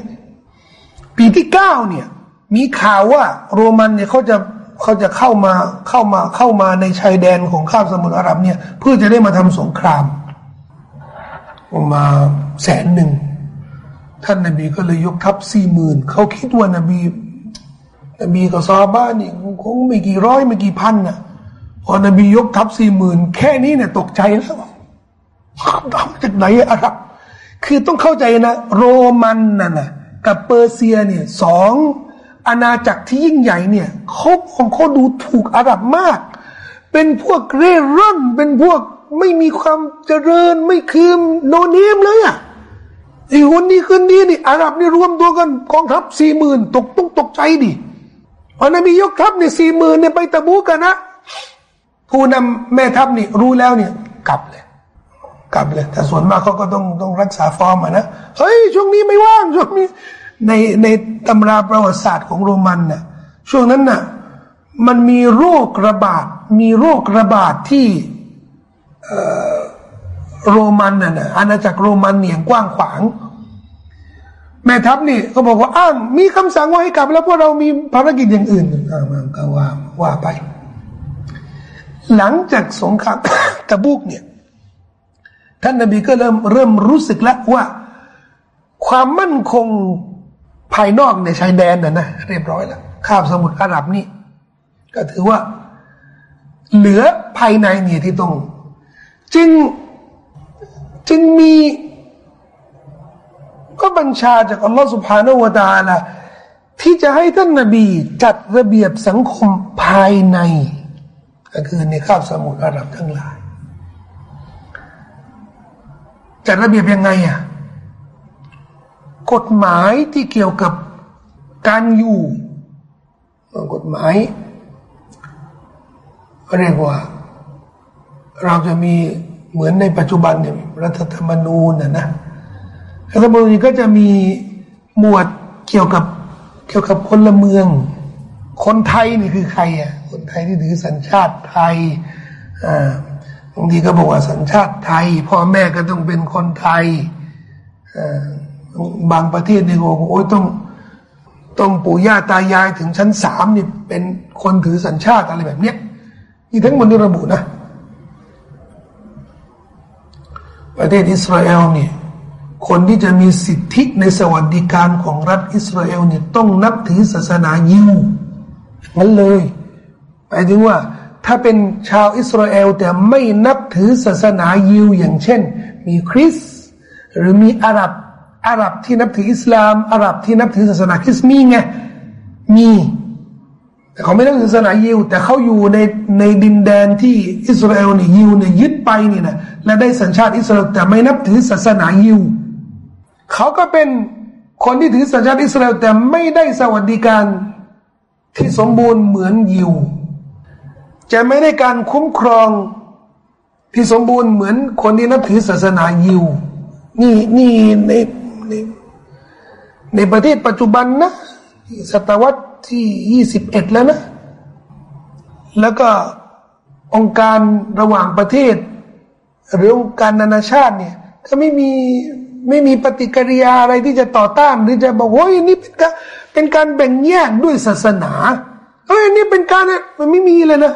ปีที่เก้าเนี่ย มีข่าวว่าโรมันเนี่ยเขาจะเขาจะเข้ามาเข้ามาเข้ามาในชายแดนของข้ามสมุทรอาหรับเนี่ย เพื่อจะได้มาทำสงคราม ออกมาแสนหนึ่งท่านนบีก็เลยยกทัพสี่หมื่นเขาคิดว่านบีนบีกับซาบ้านนี่คงไม่กี่ร้อยไม่กี่พันน่ะพอนบียกทัพสี่หมื่นแค่นี้เนี่ยตกใจแล้วทำจากไหนอาหรับ คือต้องเข้าใจนะ โรมันน่ะนะกับเปอร์เซียเนี่ยสองอาณาจักรที่ยิ่งใหญ่เนี่ยเขาของเขาดูถูกอาหรับมาก เป็นพวกเร่ร่อนเป็นพวก ไม่มีความเจริญไม่คืมโนเนียมเลยอะไอ้คนนี้คืนนี้นี่อาหรับนี่รวมตัวกันกองทัพสี่หมื่นตกตุ้งตกใจดิพอนบียกทัพเนี่ยสี่หมื่นเนี่ยไปตะบูกันนะผู้นำแม่ทัพนี่รู้แล้วเนี่ย กลับเลย กลับเลย แต่ส่วนมากเขาก็ต้องต้องรักษาฟอร์มอะนะเฮ้ยช่วงนี้ไม่ว่างช่วงนี้ในในตำราประวัติศาสตร์ของโรมันน่ะช่วงนั้นน่ะมันมีโรคระบาด มีโรคระบาดที่ โรมันน่ะนะอาณาจักรโรมันเนี่ยกว้างขวาง แม่ทัพนี่เขาบอกว่าอ้างมีคำสั่งว่าให้กลับ แล้วพวกเรามีภารกิจอย่างอื่นอ่าก็ว่าว่าไป หลังจากสงครามตะบุกเนี่ย ท่านนบีก็เริ่มเริ่มรู้สึกแล้วว่า ความมั่นคงภายนอกในชายแดนน่ะนะเรียบร้อยแล้วข้ามสมุทรอาหรับนี่ ก็ถือว่า เหลือภายในเนี่ยที่ต้อง จึงจึงมีก็บัญชาจากอัลลอฮฺสุบฮานาวะตาละที่จะให้ท่านนบีจัดระเบียบสังคมภายใน ก็คือในข้าบสมุทรอาหรับทั้งหลาย จัดระเบียบยังไงอะกฎหมายที่เกี่ยวกับการอยู่กฎหมายเรียกว่า เราจะมี เหมือนในปัจจุบันเนี่ยรัฐธรรมนูญนะนะรัฐธรรมนูญก็จะมีหมวดเกี่ยวกับเกี่ยวกับพลเมือง คนไทยนี่คือใครอะคนไทยที่ถือสัญชาติไทยอ่าบางทีก็บอกว่าสัญชาติไทย พ่อแม่ก็ต้องเป็นคนไทยบางประเทศนี่บอกโอ้ยต้องต้องปู่ย่าตายายถึงชั้นสามนี่เป็นคนถือสัญชาติอะไรแบบเนี้ยนี่ทั้งหมดนี่ระบุนะ ประเทศอิสราเอลเนี่ยคนที่จะมีสิทธิในสวัสดิการของรัฐอิสราเอลเนี่ยต้องนับถือศาสนายิวนั่นเลยหมายถึงว่าถ้าเป็นชาวอิสราเอลแต่ไม่นับถือศาสนายิวอย่างเช่น มีคริสหรือมีอาหรับอาหรับที่นับถืออิสลามอาหรับที่นับถือศาสนาคริสต์มีไงมี เขาไม่นับถือศาสนายิว แต่เขาอยู่ในในดินแดนที่อิสราเอลเนี่ยยิวเนี่ยยึดไปนี่นะและได้สัญชาติอิสราเอลแต่ไม่นับถือศาสนายิวเขาก็เป็นคนที่ถือสัญชาติอิสราเอลแต่ไม่ได้สวัสดิการที่สมบูรณ์เหมือนยิว จะไม่ได้การคุ้มครองที่สมบูรณ์เหมือนคนที่นับถือศาสนายิว นี่นี่ในในในประเทศปัจจุบันนะศตวรรษ ที่ยี่สิบเอ็ดแล้วนะ แล้วก็องค์การระหว่างประเทศ หรือองค์การนานาชาติเนี่ยก็ไม่มีไม่มีปฏิกิริยาอะไรที่จะต่อต้านหรือจะบอกโอ้ยนี่เป็นการเป็นการแบ่งแยกด้วยศาสนาเฮ้ยนี่เป็นการมันไม่มีเลยนะ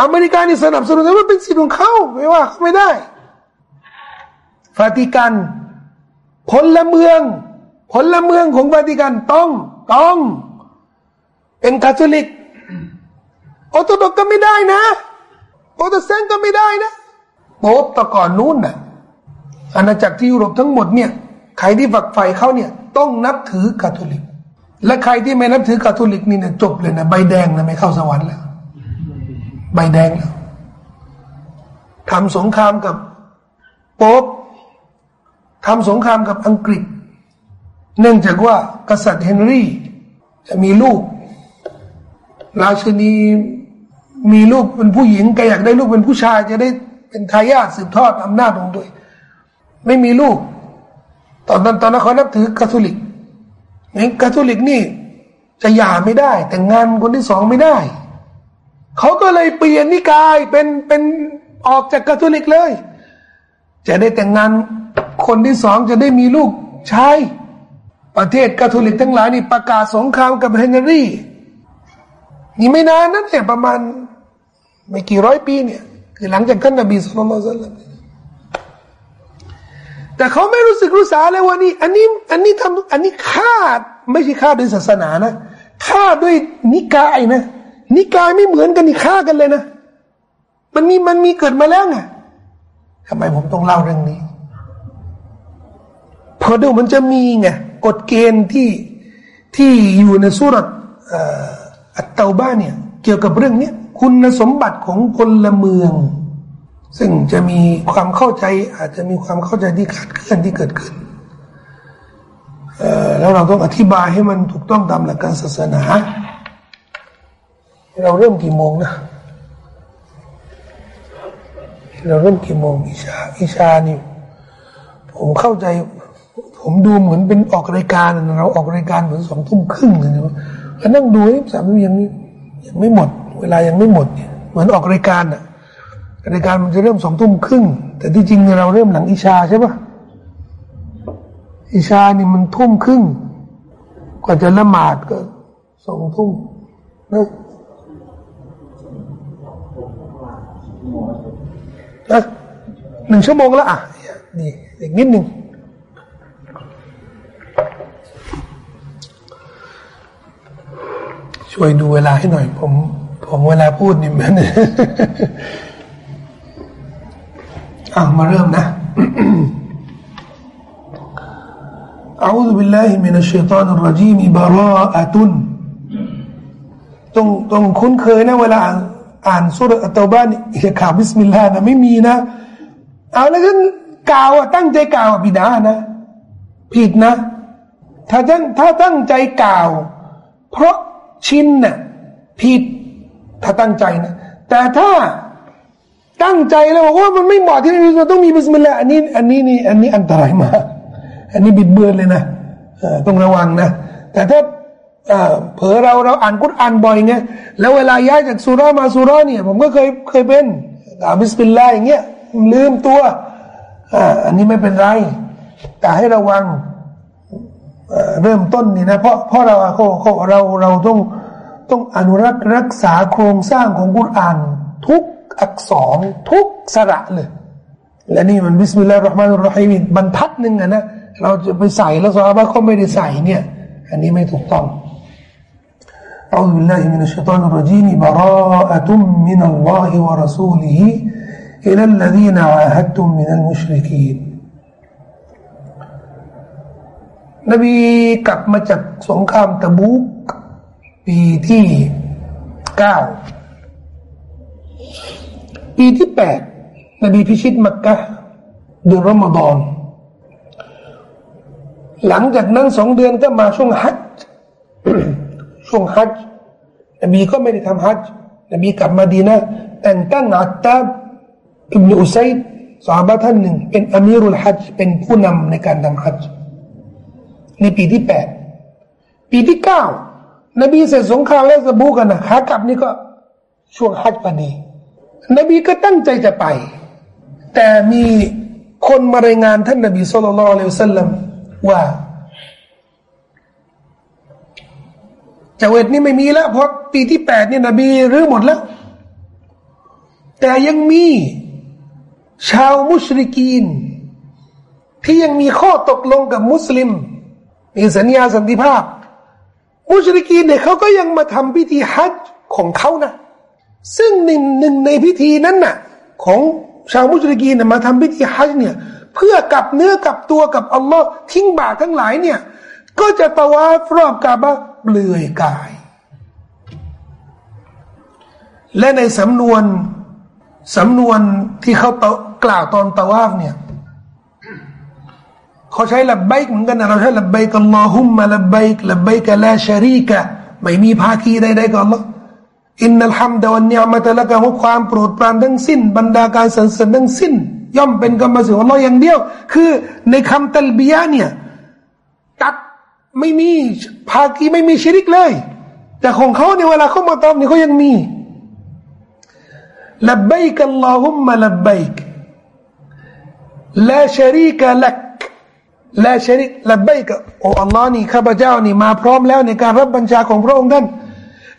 อเมริกานี่สนับสนุนแต่ว่าเป็นสิทธิ์ของเขาไม่ว่าเขาไม่ได้ฟาติกันพลเมืองพลเมืองของวาติกันต้องต้อง เป็นคาทอลิกออร์ทอดอกซ์ก็ไม่ได้นะโปรเตสแตนต์ก็ไม่ได้นะโป๊ปตะก่อนนู้นนะอาณาจักรที่ยุโรปทั้งหมดเนี่ยใครที่ฝักใฝ่เขาเนี่ยต้องนับถือคาทอลิก และใครที่ไม่นับถือคาทอลิกนี่เนี่ยจบเลยนะใบแดงนะไม่เข้าสวรรค์แล้วใบแดงแล้วทำสงครามกับโป๊ปทำสงครามกับอังกฤษ เนื่องจากว่ากษัตริย์เฮนรี่จะมีลูก ราชินีมีลูกเป็นผู้หญิงแกอยากได้ลูกเป็นผู้ชาย จะได้เป็นทายาทสืบทอดอำนาจของตัวไม่มีลูก ตอนนั้นตอนนั้นเขานับถือคาทอลิกนี่คาทอลิกนี่ จะหย่าไม่ได้ แต่งงานคนที่สองไม่ได้ เขาก็เลยเปลี่ยนนิกายเป็นเป็นออกจากคาทอลิกเลย จะได้แต่งงานคนที่สองจะได้มีลูกชายประเทศกาทอลิกทั้งหลายนี่ประกาศสงครามกับเฮนรี่ นี่ไม่นานนั่นเนี่ยประมาณ ไม่กี่ร้อยปีเนี่ย คือหลังจากท่านนบีสุลต่านแต่เขาไม่รู้สึกรู้สาเลยว่านี่ อันนี้ อันนี้ทำอันนี้ฆ่าไม่ใช่ฆ่าด้วยศาสนานะฆ่าด้วยนิกายนะ นิกายไม่เหมือนกันนี่ฆ่ากันเลยนะ มันมีมันมีเกิดมาแล้วไงทำไมผมต้องเล่าเรื่องนี้พอดูมันจะมีไงกฎเกณฑ์ที่ที่อยู่ในสุรัต อัตเตาบ้าเนี่ยเกี่ยวกับเรื่องนี้คุณสมบัติของพลเมือง ซึ่งจะมีความเข้าใจอาจจะมีความเข้าใจที่ขาดเคลื่อนที่เกิดขึ้นแล้วเราต้องอธิบายให้มันถูกต้องตามหลักการศาสนา เราเริ่มกี่โมงนะเราเริ่มกี่โมงอิชาอิชานี่ผมเข้าใจ ผมดูเหมือนเป็นออกรายการ เราออกรายการเหมือนสองทุ่มครึ่งเลยนะ ก็นั่งดูสามยังยังไม่หมด เวลายังไม่หมดเนี่ยเหมือนออกรายการอะรายการมันจะเริ่มสองทุ่มครึ่ง แต่ที่จริงเราเริ่มหลังอิชาใช่ปะอิชานี่มันทุ่มครึ่งกว่าจะละหมาดก็สองทุ่มนะนะหนึ่งชั่วโมงแล้วอะนี่อีกนิดหนึ่ง ช่วยดูเวลาให้หน่อย ผมผมเวลาพูดนี่มันอ่ะมาเริ่มนะ أعوذ بالله من الشيطان الرجيم براءة ต้องต้องคุ้นเคยนะเวลาอ่านสุรอัตตบ้านอย่าข่าวบิสมิลลาห์นะไม่มีนะ เอาแล้วก็กล่าวตั้งใจกล่าวบิดานะ ผิดนะ ถ้าตั้งถ้าตั้งใจกล่าว เพราะ ชินน่ะผิดถ้าตั้งใจนะ แต่ถ้าตั้งใจแล้วบอกว่ามันไม่เหมาะที่เราต้องมีบิสมิลลาห์อันนี้อันนี้นี่อันนี้อันตรายมากอันนี้บิดเบือนเลยนะต้องระวังนะ แต่ถ้าเผอเราเราอ่านกุรอานบ่อยไงแล้วเวลาย้ายจากซูเราะฮฺมาซูเราะฮฺเนี่ยผมก็เคยเคยเป็นอ่าบิสมิลลาห์อย่างเงี้ยลืมตัวอ่าอันนี้ไม่เป็นไร แต่ให้ระวัง เริ่มต้นนี่นะเพราะเพราะเราเขาเราเราต้องต้องอนุรักษ์รักษาโครงสร้างของกุรอาน ทุกอักษรทุกสระเลย และนี่มันบิสมิลลาห์ราะห์มานุรเราะฮีมบรรทัดหนึ่งอะนะเราจะไปใส่แล้วสาบะเขาไม่ได้ใส่เนี่ยอันนี้ไม่ถูกต้อง أعوذ بالله من الشيطان الرجيم براءة من الله ورسوله إلى الذين عاهدتم من المشركين นบีกลับมาจากสงครามตะบูกปีที่เก้าปีที่แปดนบีพิชิตมักกะเดือนรอมฎอนหลังจากนั้นสองเดือนก็มาช่วงฮัจช่วงฮัจนบีก็ไม่ได้ทำฮัจนบีกลับมาดีนะแต่งตั้งอัตตาอิบนุอุซัยสาบะท่านหนึ่งเป็นอามีรุลฮัจเป็นผู้นำในการทำฮัจ ในปีที่แปดปีที่เก้านบีเสร็จสงครามแล้วสบูกันนะขากลับนี่ก็ช่วงฮัจพอดีนบีก็ตั้งใจจะไป แต่มีคนมารายงานท่านนบีสุลต่านละอัลสัลลัมว่าจาเวตนี่ไม่มีแล้วเพราะปีที่แปดนี่นบีรื้อหมดแล้ว แต่ยังมีชาวมุชริกีน ที่ยังมีข้อตกลงกับมุสลิม มีสัญญาสันติภาพ มุชริกีเนี่ยเขาก็ยังมาทำพิธีฮัจจ์ของเขานะ ซึ่งหนึ่งหนึ่งในพิธีนั้นน่ะ ของชาวมุชริกีนมาทำพิธีฮัจจ์เนี่ย เพื่อกับเนื้อกับตัวกับอัลลอฮ์ทิ้งบาปทั้งหลายเนี่ย ก็จะตะวาฟรอบกาบะเปลือยกาย และในสำนวนสำนวนที่เขากล่าวตอนตะวาฟเนี่ย เขาใช้ละใบเหมือนกันนะเราใช้ละใบกัลลอฮุมมาละใบกละใบกะลาชารีกะไม่มีภาคีใดๆกับอัลลอฮ์อินนัลฮัมดะวันเนียมะตะละกะฮุความโปรดปรานทั้งสิ้น บรรดาการสรรเสริญทั้งสิ้น ย่อมเป็นกรรมสิทธิ์ของเราอย่างเดียว คือในคำตัลบียะเนี่ยตัดไม่มีภาคีไม่มีชิริกเลย แต่ของเขาในเวลาเขามาตอบนี่เขายังมีลับบิกอัลลอฮุมมะลับบิกลาชารีกะลัก แลาชริกลับบิกโอ้อัลลอฮ์นี่ข้าพเจ้านี่มาพร้อมแล้วในการรับบัญชาของพระองค์ท่าน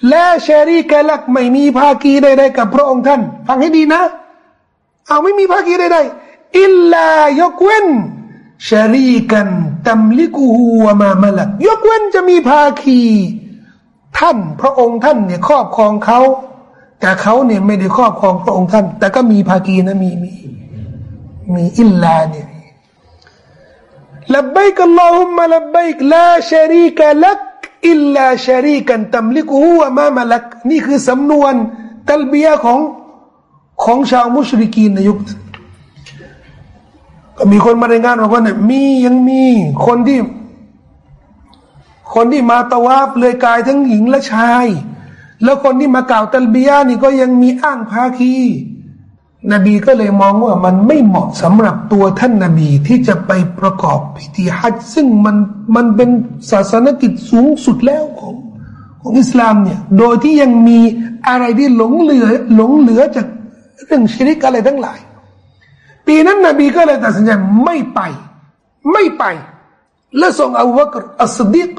แลาชรีกลักไม่มีภาคีใดๆกับพระองค์ท่าน ฟังให้ดีนะ เอาไม่มีภาคีใดๆอิลลายกเว้นชรีกันตัมลิกูฮูวมามลักยกเว้นจะมีภาคี ท่านพระองค์ท่านเนี่ยครอบครองเขาแต่เขาเนี่ยไม่ได้ครอบครองพระองค์ท่าน แต่ก็มีภากีนะมีมีมีอิลลาเนี่ย ลับบิกอัลลอฮุมะลับบิกลาชรีกะลักอิลลาชรีกันตัมลิกูฮูวมามะลักนี่คือสำนวนตัลบียของของชาวมุชริกีนในยุคนั้นก็มีคนมารายงานบอกว่าเนี่ยมียังมีคนที่ คนที่มาตะวาบเลยกายทั้งหญิงและชาย แล้วคนที่มากล่าวตัลบียนี่ก็ยังมีอ้างภาคี นบีก็เลยมองว่ามันไม่เหมาะสำหรับตัวท่านนาบีที่จะไปประกอบพิธีฮัจญ์ซึ่งมันมันเป็นศาสนกิจสูงสุดแล้วของของอิสลามเนี่ยโดยที่ยังมีอะไรที่หลงเหลือหลงเหลือจากเรื่องชิริกอะไรทั้งหลาย ปีนั้นนบีก็เลยตัดสินใจไม่ไป ไม่ไป และส่งอาวุกอัสดิก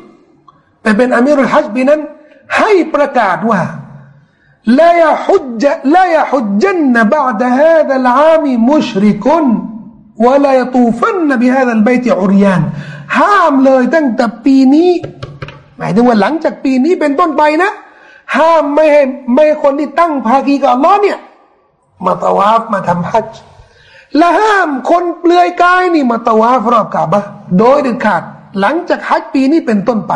ไปเป็นอามีรุลฮัจปีนั้น ให้ประกาศว่า لا يحج لا يحجن بعد هذا العام مشرك ولا يطوفن بهذا البيت عريان ห้ามเลยตั้งแต่ปีนี้ หมายถึงว่าหลังจากปีนี้เป็นต้นไปนะ ห้ามไม่ให้ไม่ให้คนที่ตั้งภาคีกับอัลลอฮ์เนี่ยมาตะวาฟมาทำฮัจญ์และห้ามคนเปลือยกายนี่มาตะวาฟรอบกาบะโดยเด็ดขาด หลังจากฮัจปีนี้เป็นต้นไป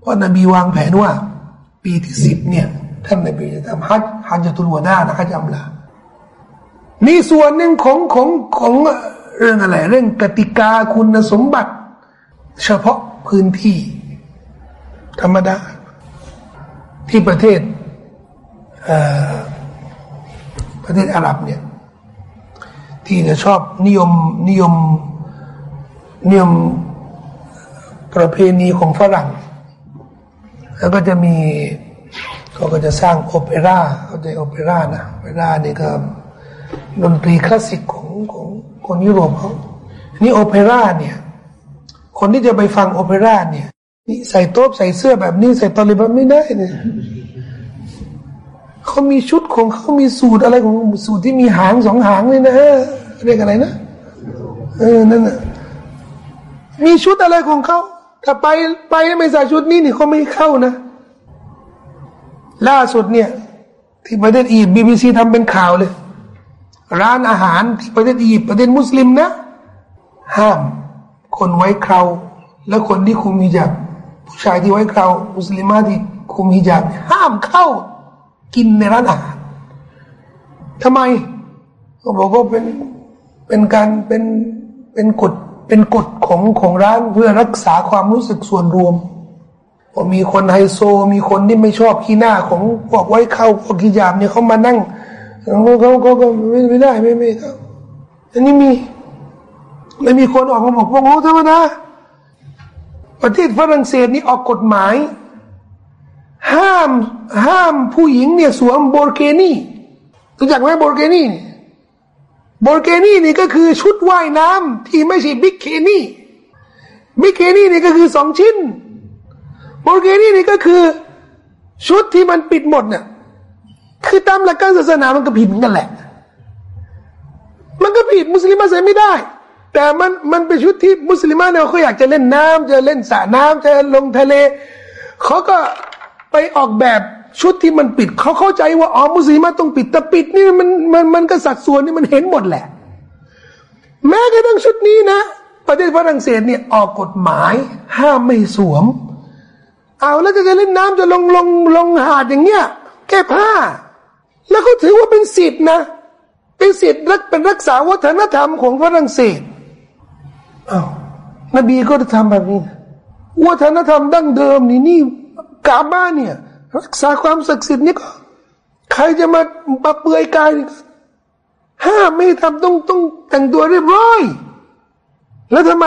เพราะนบีวางแผนว่า ปีที่สิบเนี่ย ท่านนบีจะทำฮัจฮัจจตุลวดานะฮัจอัมลานี่ส่วนหนึ่งของของของเรื่องอะไร เรื่องกติกาคุณสมบัติ เฉพาะพื้นที่ ธรรมดา ที่ประเทศประเทศอาหรับเนี่ย ที่จะชอบนิยมนิยมนิยมประเพณีของฝรั่ง แล้วก็จะมี เขาก็จะสร้างโอเปร่าเขาจะโอเปร่านะโอเปร่านี่ก็ดนตรีคลาสสิกของของคนยุโรปเขานี่โอเปร่าเนี่ย คนที่จะไปฟังโอเปร่าเนี่ย นี่ใส่โต๊ะใส่เสื้อแบบนี้ใส่ตอลิบันไม่ได้เนี่ยเขามีชุดของเขามีสูตรอะไรของสูตรที่มีหางสองหางเลยนะเรียกอะไรนะเออนั่นน่ะมีชุดอะไรของเขาถ้าไปไปไม่ใส่ชุดนี้นี่เขาไม่เข้านะ ล่าสุดเนี่ย ที่ประเทศอียิปต์บีบีซีทำเป็นข่าวเลย ร้านอาหารที่ประเทศอียิปต์ประเทศมุสลิมนะ ห้าม คนไว้คราวและคนที่คุมฮิญาบผู้ชายที่ไว้คราวมุสลิมาที่คุมฮิญาบห้ามเข้ากินในร้านอาหารทำไมเขาบอกว่าเป็นเป็นการเป็นเป็นกฎเป็นกฎของของร้านเพื่อรักษาความรู้สึกส่วนรวม ว่ามีคนไฮโซ มีคนที่ไม่ชอบขี้หน้าของพวกไว้เข้าพวกกิจามเนี่ยเขามานั่งเขาเขาเขาก็ไม่ไม่ได้ไม่ไม่เขาอันนี้มีไม่มีคนออกมาบอกว่าโอ้ธรรมดาประเทศฝรั่งเศสนี่ออกกฎหมาย ห้ามห้ามผู้หญิงเนี่ยสวมโบรเกนี่รู้จักไหมโบรเกนี่โบรเกนี่นี่ก็คือชุดว่ายน้ำที่ไม่ใช่บิ๊กเคนี่บิ๊กเคนี่นี่ก็คือสองชิ้น โบเกนี่นี่ก็คือ ชุดที่มันปิดหมดเนี่ยคือตามหลักการศาสนามันก็ผิดกันแหละ มันก็ผิดมุสลิมใส่ไม่ได้ แต่มันมันเป็นชุดที่มุสลิมเนี่ยเขาอยากจะเล่นน้ำจะเล่นสระน้ำจะลงทะเลเขาก็ไปออกแบบชุดที่มันปิดเขาเข้าใจว่าอ๋อมุสลิมต้องปิดแต่ปิดนี่มันมันมันก็สัดส่วนนี่มันเห็นหมดแหละ แม้กระทั่งชุดนี้นะ ประเทศฝรั่งเศสเนี่ยออกกฎหมาย ห้ามไม่สวม เอาแล้วจะจะเล่นน้ำจะลงลงลงหาดอย่างเงี้ยแก้ผ้า แล้วเขาถือว่าเป็นสิทธินะ เป็นสิทธิ์รักเป็นรักษาวัฒนธรรมของฝรั่งเศสอ้าวนบีก็จะทำแบบนี้วัฒนธรรมดั้งเดิมนี่นี่กาบ้านเนี่ย รักษาความศักดิ์สิทธิ์นี่ก็ใครจะมาปะเปื่อยกายห้ามไม่ทำต้องต้องแต่งตัวเรียบร้อย แล้วทำไม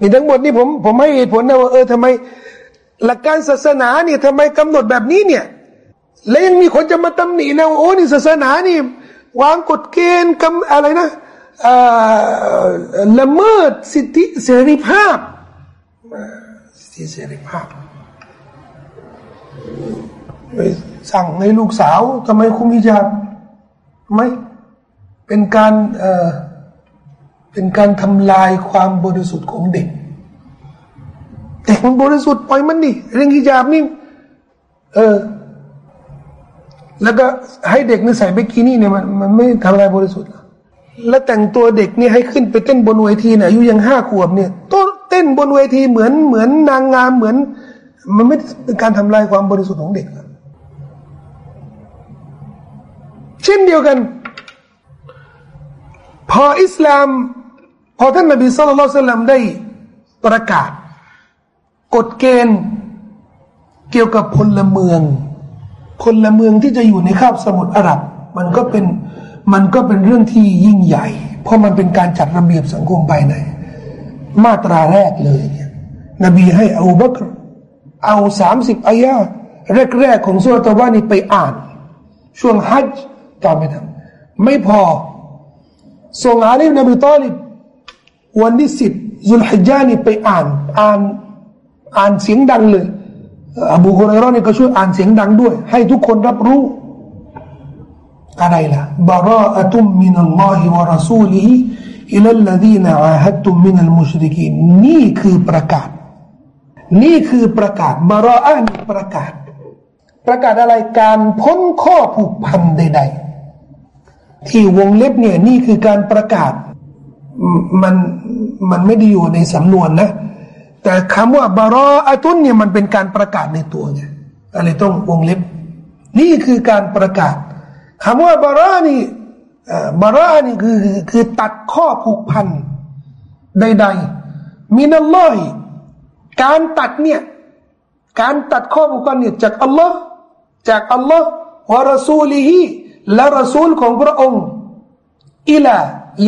นี่ทั้งหมดนี่ผมผมให้เหตุผลนะว่าเออทำไม หลักการศาสนาเนี่ยทำไมกำหนดแบบนี้เนี่ย และยังมีคนจะมาตำหนินะว่าโอ้นี่ศาสนานี่ วางกฎเกณฑ์กำอะไรนะละเมิดสิทธิเสรีภาพสิทธิเสรีภาพไปสั่งให้ลูกสาวทำไมคุมฮิญาบไม่เป็นการเอ่อเป็นการทำลายความบริสุทธิ์ของเด็ก เด็กมันบริสุทธิ์ปล่อยมันดิเรื่องฮิญาบนี่เออ แล้วก็ให้เด็กนี่ใส่เบกินี่เนี่ยมันมันไม่ทำลายบริสุทธิ์แล้วแต่งตัวเด็กนี่ให้ขึ้นไปเต้นบนเวทีเนี่ยอายุยังห้าขวบเนี่ยต้นเต้นบนเวทีเหมือนเหมือนนางงามเหมือน มันไม่เป็นการทำลายความบริสุทธิ์ของเด็กเช่นเดียวกัน พออิสลาม พอท่านนบีสุลต่านได้ประกาศ กฎเกณฑ์เกี่ยวกับพลเมือง พลเมืองที่จะอยู่ในคาบสมุทรอาหรับ มันก็เป็นมันก็เป็นเรื่องที่ยิ่งใหญ่ เพราะมันเป็นการจัดระเบียบสังคมภายในมาตราแรกเลยเนี่ยนบีให้อูบักรเอาสามสิบอายะแรกๆของสุรตะวานี่ไปอ่าน ช่วงฮัจจ์ตอนไม่ทำไม่พอส่งอาลีนบีตอลิบวันที่สิบซุลฮิจานี่ไปอ่าน อ่าน อ่านเสียงดังเลยอบูฮุเรรอนี่ก็ช่วยอ่านเสียงดังด้วย ให้ทุกคนรับรู้ อะไรล่ะบาราอะตุมมินัลลอฮิวะรอซูลิฮิอิลัลลดีนอาฮัดตุมมินัลมุชริกีนนี่คือประกาศ นี่คือประกาศบาราอะนประกาศ ประกาศอะไรการพ้นข้อผูกพันใด ๆ ที่วงเล็บเนี่ยนี่คือการประกาศ มันมันไม่ได้อยู่ในสำนวนนะ แต่คำว่าบารออาตุนเนี่ยมันเป็นการประกาศในตัวไงอะไรต้องวงเล็บ นี่คือการประกาศคำว่าบารานี่บารานี่คือคือตัดข้อผูกพันใดๆมินัลลอฮิการตัดเนี่ยการตัดข้อผูกพันเนี่ยจากอัลลอฮ์จากอัลลอฮ์วะรอซูลิฮิและรอซูลของพระองค์อิลา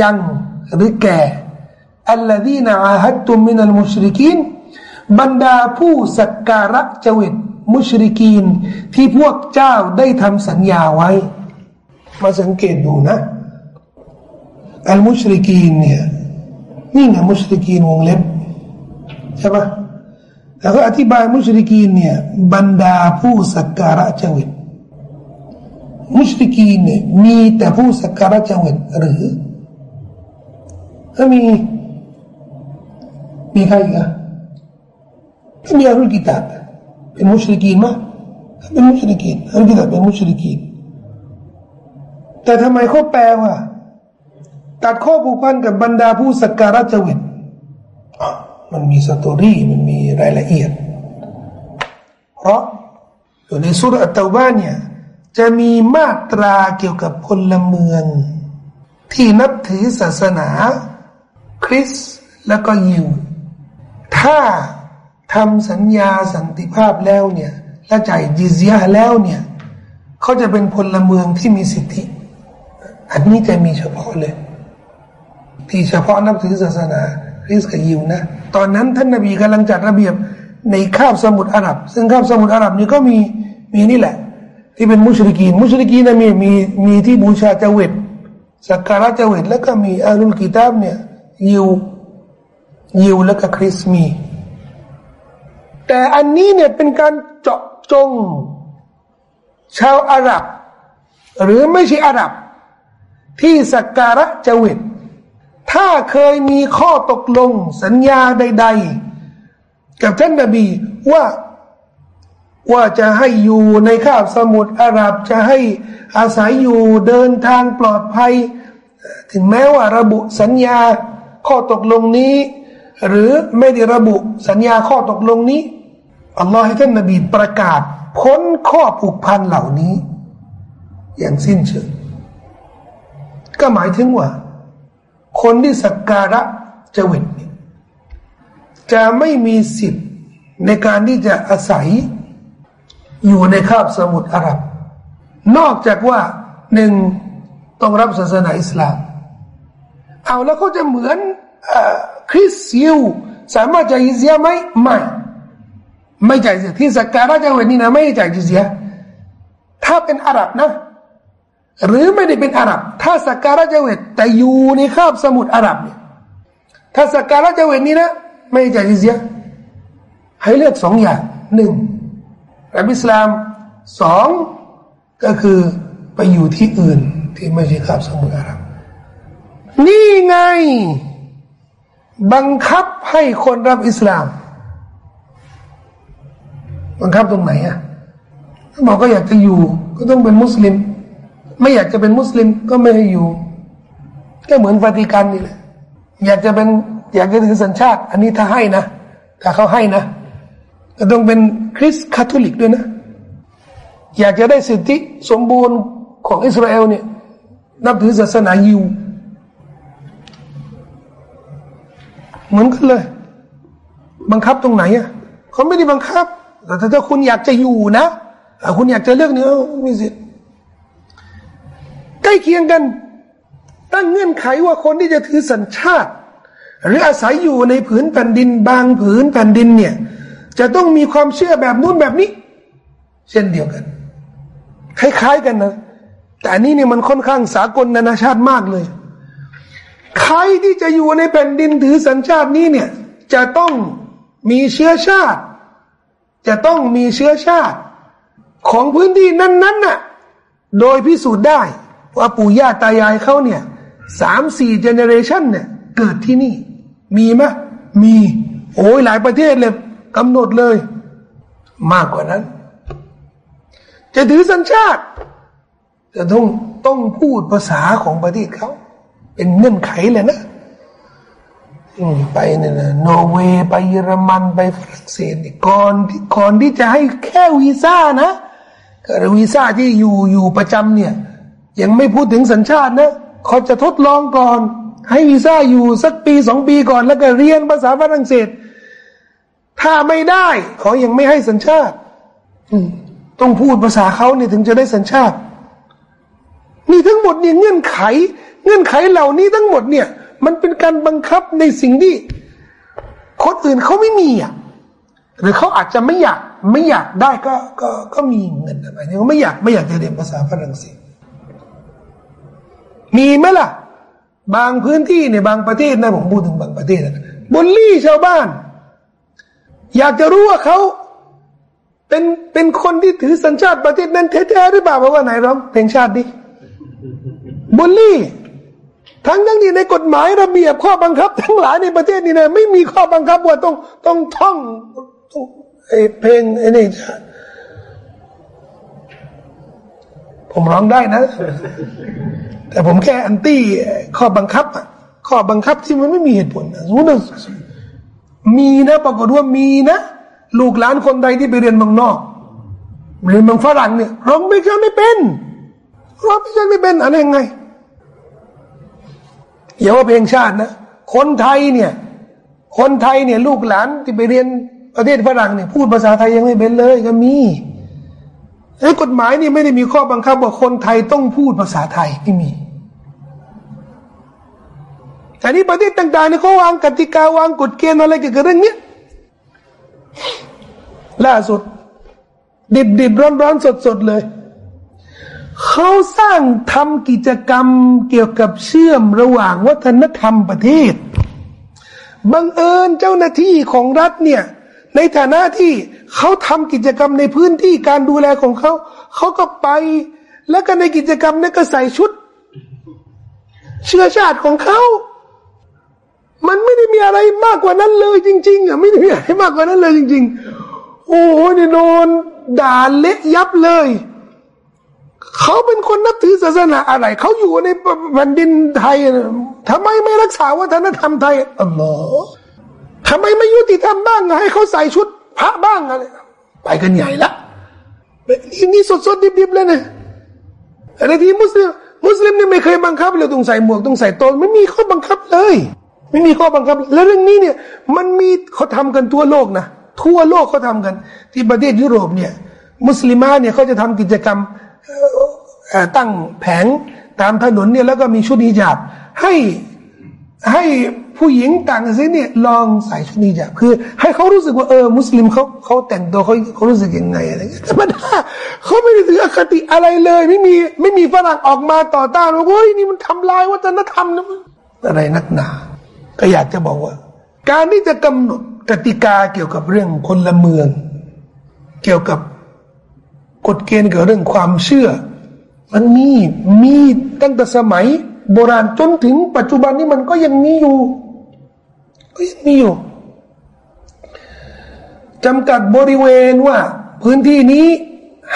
ยังหรือแก่ อัลลดีนอาฮัดตุมินัลมุชริกีนบรรดาผู้สักการะจวิตมุชริกีน ที่พวกเจ้าได้ทำสัญญาไว้ มาสังเกตดูนะ อัลมุชริกีนเนี่ยนี่ไงมุชริกีนวงเล็บใช่ปะแล้วก็อธิบายมุชริกีนเนี่ยบรรดาผู้สักการะจวิตมุชริกีนเนี่ยมีแต่ผู้สักการะจวิตหรือถ้ามี มีใครอีกอะไม่มีอัลลกิตาเป็นมุชริกีนมั้ยเป็นมุชริกีนอัลกิตาเป็นมุชริกีนแต่ทำไมเขาแปลว่า ตัดข้อผูกพันกับบรรดาผู้สักการะจวิตมันมีสตอรี่มันมีรายละเอียด เพราะอยู่ในสุรอัตตาบ้านเนี่ยจะมีมาตราเกี่ยวกับพลเมือง ที่นับถือศาสนา คริสต์แล้วก็ยิว ถ้าทำสัญญาสันติภาพแล้วเนี่ยและจ่ายจิซยาแล้วเนี่ยเขาจะเป็นพลเมืองที่มีสิทธิ อันนี้จะมีเฉพาะเลย ที่เฉพาะนับถือศาสนาคริสกับยิวนะ ตอนนั้นท่านนบีกำลังจัดระเบียบในคาบสมุทรอาหรับ ซึ่งคาบสมุทรอาหรับนี่ก็มีมีนี่แหละ ที่เป็นมุชริกีน มุชริกีนะมีมีมีที่บูชาเจวิตสักการะเจวิตแล้วก็มีอาลุลกิตาบเนี่ยยิว ยิวแล้วก็คริสมี แต่อันนี้เนี่ยเป็นการเจาะจง ชาวอาหรับ หรือไม่ใช่อาหรับ ที่สักการะจวิตถ้าเคยมีข้อตกลงสัญญาใด ๆ กับท่านนบีว่าว่าจะให้อยู่ในคาบสมุทรอาหรับจะให้อาศัยอยู่เดินทางปลอดภัย ถึงแม้ว่าระบุสัญญาข้อตกลงนี้ หรือไม่ได้ระบุสัญญาข้อตกลงนี้อัลลอฮ์ให้ท่านนบีประกาศ พ้นข้อผูกพันเหล่านี้ อย่างสิ้นเชิงก็หมายถึงว่า คนที่สักการะจวิตจะไม่มีสิทธิ์ในการที่จะอาศัย อยู่ในคาบสมุทรอาหรับ นอกจากว่าหนึ่งต้องรับศาสนาอิสลาม เอาแล้วเขาจะเหมือน คริสยิวสามารถจ่ายจิเซียไหมไม่ไม่จ่ายเสียที่สักการะจังหวัดนี้นะไม่จ่ายจิเซียถ้าเป็นอาหรับนะ หรือไม่ได้เป็นอาหรับ ถ้าสักการะจังหวัดแต่อยู่ในคาบสมุทรอาหรับเนี่ยถ้าสักการะจังหวัดนี้นะไม่จ่ายจิเซียให้เลือกสองอย่างหนึ่งรับอิสลามสองก็คือไปอยู่ที่อื่นที่ไม่ใช่คาบสมุทรอาหรับ นี่ไง บังคับให้คนรับอิสลาม บังคับตรงไหนอะบอกก็อยากจะอยู่ ก็ต้องเป็นมุสลิม ไม่อยากจะเป็นมุสลิมก็ไม่ให้อยู่ ก็เหมือนวาติกันนี่แหละอยากจะเป็นอยากจะถือสัญชาติ อันนี้ถ้าให้นะถ้าเขาให้นะก็ต้องเป็นคริสต์คาทอลิกด้วยนะ อยากจะได้สิทธิสมบูรณ์ของอิสราเอลเนี่ยนับถือศาสนายิว เหมือนกันเลย บังคับตรงไหนอะเขาไม่ได้บังคับ แต่ถ้าคุณอยากจะอยู่นะคุณอยากจะเลือกเนื้อมีสิทธิ์ใกล้เคียงกัน ตั้งเงื่อนไขว่าคนที่จะถือสัญชาติ หรืออาศัยอยู่ในผืนแผ่นดินบางผืนแผ่นดินเนี่ย จะต้องมีความเชื่อแบบนู้นแบบนี้ เช่นเดียวกัน คล้าย ๆ กันนะ แต่อันนี้เนี่ยมันค่อนข้างสากลนานาชาติมากเลย ใครที่จะอยู่ในแผ่นดินถือสัญชาตินี้เนี่ย จะต้องมีเชื้อชาติ จะต้องมีเชื้อชาติ ของพื้นที่นั้นๆน่ะโดยพิสูจน์ได้ ว่าปู่ย่าตายายเขาเนี่ยสามสี่เจเนเรชันเนี่ยเกิดที่นี่ มีไหมมี โอ้ยหลายประเทศเลยกำหนดเลย มากกว่านั้น จะถือสัญชาติจะต้องต้องพูดภาษาของประเทศเขา เป็นเงื่อนไขเลยนะไปเนี่ยนะนอร์เวย์ไปเยอรมันไปฝรั่งเศสก่อนก่อนที่จะให้แค่วีซ่านะก็วีซ่าที่อยู่อยู่ประจำเนี่ย ยังไม่พูดถึงสัญชาตินะเขาจะทดลองก่อน ให้วีซ่าอยู่สักปีสองปีก่อนแล้วก็เรียนภาษาฝรั่งเศส ถ้าไม่ได้เขายังไม่ให้สัญชาติต้องพูดภาษาเขาเนี่ยถึงจะได้สัญชาตินี่ทั้งหมดเนี่ยเงื่อนไข เงื่อนไขเหล่านี้ทั้งหมดเนี่ย มันเป็นการบังคับในสิ่งที่คนอื่นเขาไม่มีอะหรือเขาอาจจะไม่อยากไม่อยากได้ก็ก็ก็มีเงินอะไรเนี่ยไม่อยากไม่อยากจะเรียนภาษาฝรั่งเศสมีไหมล่ะ บางพื้นที่เนี่ยบางประเทศนะผมพูดถึงบางประเทศนะบนลี่ชาวบ้าน อยากจะรู้ว่าเขาเป็นเป็นคนที่ถือสัญชาติประเทศนั้นแท้ๆหรือเปล่าเพราะว่าไหนร้องเพลงชาติดิบุลลี่ ทั้งทั้งที่ในกฎหมายระเบียบข้อบังคับ ทั้งหลายในประเทศนี้นะไม่มีข้อบังคับว่าต้องต้องท่องไอ้เพลงไอ้นี่ผมร้องได้นะ แต่ผมแค่อันตี้ข้อบังคับอะข้อบังคับที่มันไม่มีเหตุผลสมมติมีนะปรากฏว่ามีนะ ลูกหลานคนใดที่ไปเรียนเมืองนอกเรียนเมืองฝรั่งเนี่ยร้องไม่ใช่ไม่เป็นร้องไม่ใช่ไม่เป็นอะไรยังไง อย่าว่าเพลงชาตินะ คนไทยเนี่ย คนไทยเนี่ยลูกหลานที่ไปเรียนประเทศฝรั่งเนี่ยพูดภาษาไทยยังไม่เป็นเลยก็มีไอ้กฎหมายนี่ไม่ได้มีข้อบังคับว่าคนไทยต้องพูดภาษาไทยไม่มีแต่นี่ประเทศต่างๆเนี่ยเขาวางกติกาวางกฎเกณฑ์อะไรเกี่ยวกับเรื่องนี้ล่าสุด ดิบดิบร้อนร้อนสดสดเลย เขาสร้างทำกิจกรรมเกี่ยวกับเชื่อมระหว่างวัฒนธรรมประเทศบังเอิญเจ้าหน้าที่ของรัฐเนี่ย ในฐานะที่เขาทำกิจกรรมในพื้นที่การดูแลของเขา เขาก็ไป แล้วก็ในกิจกรรมนั้นก็ใส่ชุด เชื้อชาติของเขา มันไม่ได้มีอะไรมากกว่านั้นเลยจริง ๆอะไม่ได้มีอะไรมากกว่านั้นเลยจริง ๆ โอ้โหนี่โดนด่าเละยับเลย เขาเป็นคนนับถือศาสนาอะไร เขาอยู่ในแผ่นดินไทยทำไมไม่รักษาวัฒนธรรมไทยอัลลอฮ์ทำไมไม่ยุติธรรมบ้างให้เขาใส่ชุดพระบ้างอะไรไปกันใหญ่ละนี่นี่สดๆดิบๆเลยนะอะไรที่มุสลิมมุสลิมนี่ไม่เคยบังคับเลยต้องใส่หมวกต้องใส่โตนไม่มีข้อบังคับเลย ไม่มีข้อบังคับ แล้วเรื่องนี้เนี่ย มันมีเขาทำกันทั่วโลกนะทั่วโลกเขาทากัน ที่ประเทศยุโรปเนี่ย มุสลิมาเนี่ยเขาจะทำกิจกรรม ตั้งแผงตามถนนเนี่ยแล้วก็มีชุดนิจาบให้ให้ผู้หญิงต่างสิเนี่ยลองใส่ชุดนิจาบคือ ให้เขารู้สึกว่าเออมุสลิมเขาเขาแต่งตัวเขาเขารู้สึกยังไงอะไรเงี้ยธรรมดาเขาไม่ได้ถืออคติอะไรเลย ไม่มีไม่มีฝรั่งออกมาต่อต้านว่าเฮ้ยนี่มันทำลายวัฒนธรรมนะอะไรนักหนา ก็อยากจะบอกว่า การที่จะกำหนดกติกาเกี่ยวกับเรื่องคนละเมือง เกี่ยวกับ กฎเกณฑ์เกี่ยวกับเรื่องความเชื่อ มันมีมีตั้งแต่สมัย โบราณจนถึงปัจจุบันนี้มันก็ยังมีอยู่ ก็ยังมีอยู่จำกัดบริเวณว่า พื้นที่นี้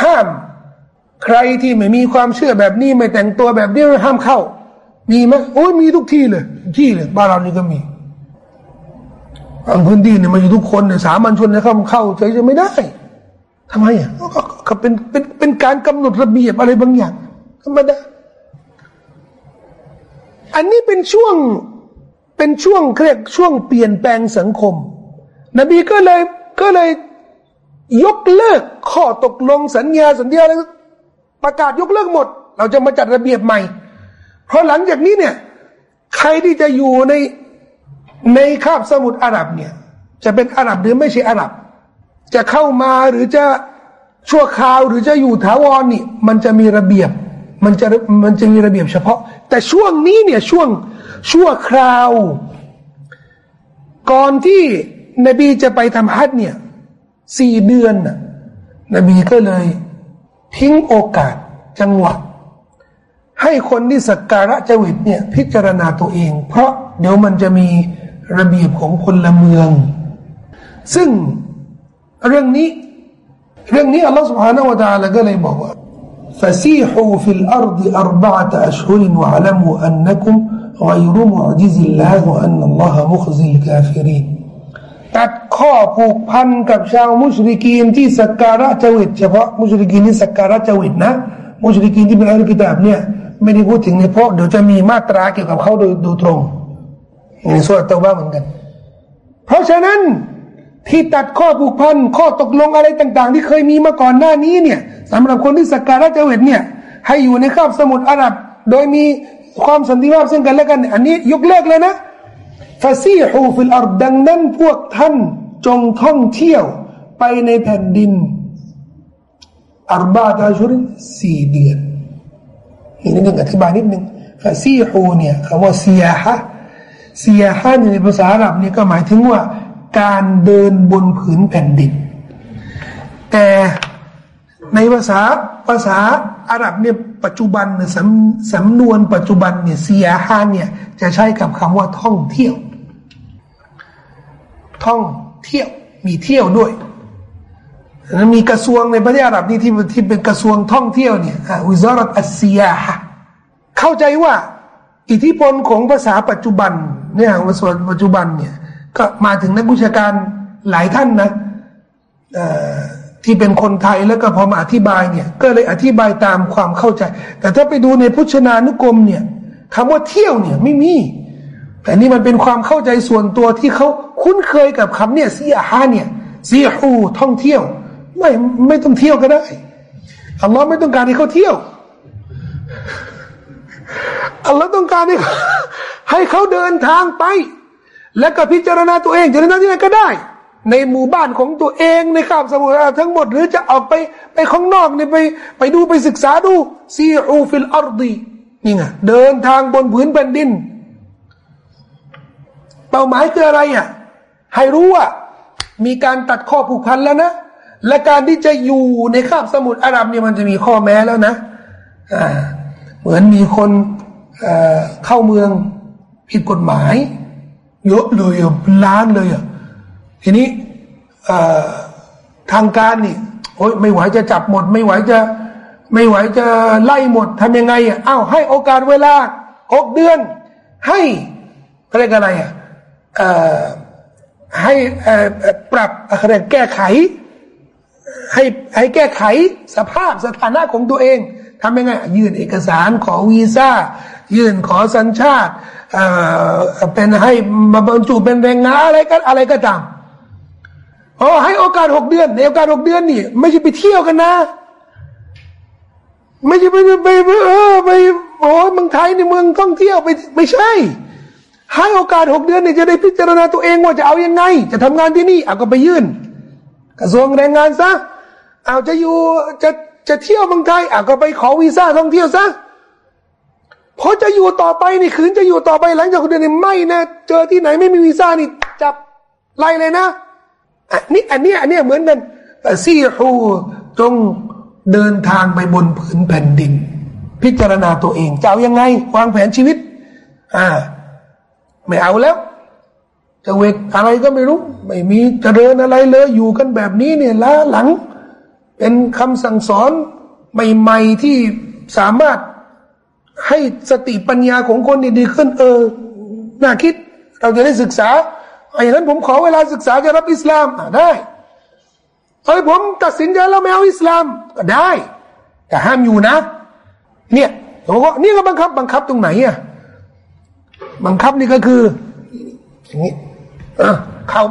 ห้าม ใครที่ไม่มีความเชื่อแบบนี้ไม่แต่งตัวแบบนี้ห้ามเข้า มีไหมโอ้ยมีทุกที่เลยที่เลยบ้านเรานี่ก็มีบางพื้นที่เนี่ยมาอยู่ทุกคนเนี่ยสามัญชนเนี่ยเข้าเข้าใจจะไม่ได้ทำไมอะ ก็เป็นเป็นเป็นการกำหนดระเบียบอะไรบางอย่าง ธรรมดา อันนี้เป็นช่วงเป็นช่วงเรียกช่วงเปลี่ยนแปลงสังคม นบีก็เลยก็เลยยกเลิกข้อตกลงสัญญาสัญญาอะไรประกาศยกเลิกหมด เราจะมาจัดระเบียบใหม่ เพราะหลังจากนี้เนี่ย ใครที่จะอยู่ในในคาบสมุทรอาหรับเนี่ย จะเป็นอาหรับหรือไม่ใช่อาหรับ จะเข้ามาหรือจะ ชั่วคราวหรือจะอยู่ถาวรนี่ มันจะมีระเบียบ มันจะมันจะมีระเบียบเฉพาะ แต่ช่วงนี้เนี่ยช่วงชั่วคราว ก่อนที่นบีจะไปทำฮัจเนี่ยสี่เดือนน่ะนบีก็เลย ทิ้งโอกาสจังหวะ ให้คนที่สักการะจวิตเนี่ย พิจารณาตัวเอง เพราะเดี๋ยวมันจะมีระเบียบของคนละเมือง ซึ่งเรื่องนี้ فاهمني الله سبحانه وتعالى قال لي بابا فسيحوا في الأرض أربعة أشهر واعلموا أنكم غير معجز الله وأن الله مخزي الكافرين ตัดข้อผูกพันกับชาวมุชริกีนที่สักการะจวิตเฉพาะมุชริกีนที่สักการะจวิตนะมุชริกีนที่เป็นอัลกิตาบเนี่ยไม่ได้พูดถึงในพวกเดี๋ยวจะมีมาตราเกี่ยวกับเขาโดยโดยตรงในส่วนตัวบ้าเหมือนกัน เพราะฉะนั้น ที่ตัดข้อผูกพันข้อตกลงอะไรต่าง ๆ ที่เคยมีมาก่อนหน้านี้เนี่ยสำหรับคนที่สักการะเจว็ดเนี่ย ให้อยู่ในคาบสมุทรอาหรับ โดยมีความสันติภาพซึ่งกันและกัน อันนี้ยกเลิกเลยนะفسيحوا في الأرض ดังนั้นพวกท่านจงท่องเที่ยวไปในแผ่นดินأربعة أشهر สี่เดือนอีกนิดนึงอธิบายนิดนึงفسيحوا เนี่ยคำว่า سياحةเซียฮะในภาษาอาหรับนี่ก็หมายถึงว่า การเดินบนผืนแผ่นดิน แต่ในภาษาภาษาอาหรับเนี่ยปัจจุบันเนี่ยสำสำนวนปัจจุบันเนี่ยเซียฮาเนี่ยจะใช้กับคำว่าท่องเที่ยว ท่องเที่ยวมีเที่ยวด้วยนั้นมีกระทรวงในประเทศอาหรับนี่ที่ที่เป็นกระทรวงท่องเที่ยวเนี่ยวิซารัตอัสเซียฮะเข้าใจว่า อิทธิพลของภาษาปัจจุบันเนี่ยภาษาปัจจุบันเนี่ย ก็มาถึงนักวิชาการหลายท่านนะที่เป็นคนไทยแล้วก็พอมาอธิบายเนี่ยก็เลยอธิบายตามความเข้าใจ แต่ถ้าไปดูในพุทธนานุกรมเนี่ยคำว่าเที่ยวเนี่ยไม่มี แต่นี่มันเป็นความเข้าใจส่วนตัวที่เขาคุ้นเคยกับคำเนี่ยซีอาฮาเนี่ยซีฮูท่องเที่ยว ไม่ไม่ต้องเที่ยวก็ได้อัลลอฮ์ไม่ต้องการให้เขาเที่ยวอัลลอฮ์ต้องการให้ให้เขาเดินทางไป แล้วก็พิจารณาตัวเองจะเดินที่ไหนก็ได้ ในหมู่บ้านของตัวเองในข้ามสมุทรทั้งหมด หรือจะออกไปไปข้างนอกเนี่ยไปไปดูไปศึกษาดูซีอูฟิลอารดีนี่ไงเดินทางบนผืนแผ่นดิน เป้าหมายคืออะไรอะให้รู้ว่ามีการตัดข้อผูกพันแล้วนะ และการที่จะอยู่ในคาบสมุทรอาหรับเนี่ยมันจะมีข้อแม้แล้วนะอ่าเหมือนมีคนเข้าเมืองผิดกฎหมาย เยอะเลยล้านเลยอะทีนี้ทางการนี่โอ้ยไม่ไหวจะจับหมด ไม่ไหวจะ ไม่ไหวจะไล่หมดทำยังไงอะอ้าวให้โอกาสเวลาหกเดือน ให้เรียกอะไรอะให้ปรับอะไรแก้ไข ให้ให้แก้ไขสภาพสถานะของตัวเองทำยังไงยื่นเอกสารขอวีซ่า ยื่นขอสัญชาติเป็นให้มาบรรจุเป็นแรงงานอะไรก็อะไรก็ตามอ๋อให้โอกาสหกเดือนในโอกาสหกเดือนนี่ ไม่ใช่ไปเที่ยวกันนะ ไม่ใช่ไปไปเออไปโอ้เมืองไทยในเมืองท่องเที่ยวไปไม่ใช่ ให้โอกาสหกเดือนนี่จะได้พิจารณาตัวเองว่าจะเอายังไง จะทำงานที่นี่เอาก็ไปยื่น กระทรวงแรงงานซะเอาจะอยู่จะจะเที่ยวเมืองไทยอะก็ไปขอวีซ่าท่องเที่ยวซะ เพราะจะอยู่ต่อไปนี่ขืนจะอยู่ต่อไปหลังจากคนเดียวนี่ไม่นะเจอที่ไหนไม่มีวีซ่านี่จับไล่เลยนะอันนี้อันนี้อันนี้เหมือนกันซีฮูจงเดินทางไปบนผืนแผ่นดิน พิจารณาตัวเองจะเอายังไง วางแผนชีวิต อ่า ไม่เอาแล้วจะเวกอะไรก็ไม่รู้ ไม่มีเจริญอะไรเลย อยู่กันแบบนี้เนี่ยล้าหลัง เป็นคำสั่งสอนใหม่ ๆที่สามารถ ให้สติปัญญาของคนดีขึ้น เออน่าคิด เราจะได้ศึกษาอย่างนั้นผมขอเวลาศึกษาจะรับอิสลามได้เอ้ยผมตัดสินใจแล้วไม่เอาอิสลามก็ได้ แต่ห้ามอยู่นะ เนี่ยผมว่านี่ก็บังคับ บังคับตรงไหนอะบังคับนี่ก็คืออย่างนี้เข้า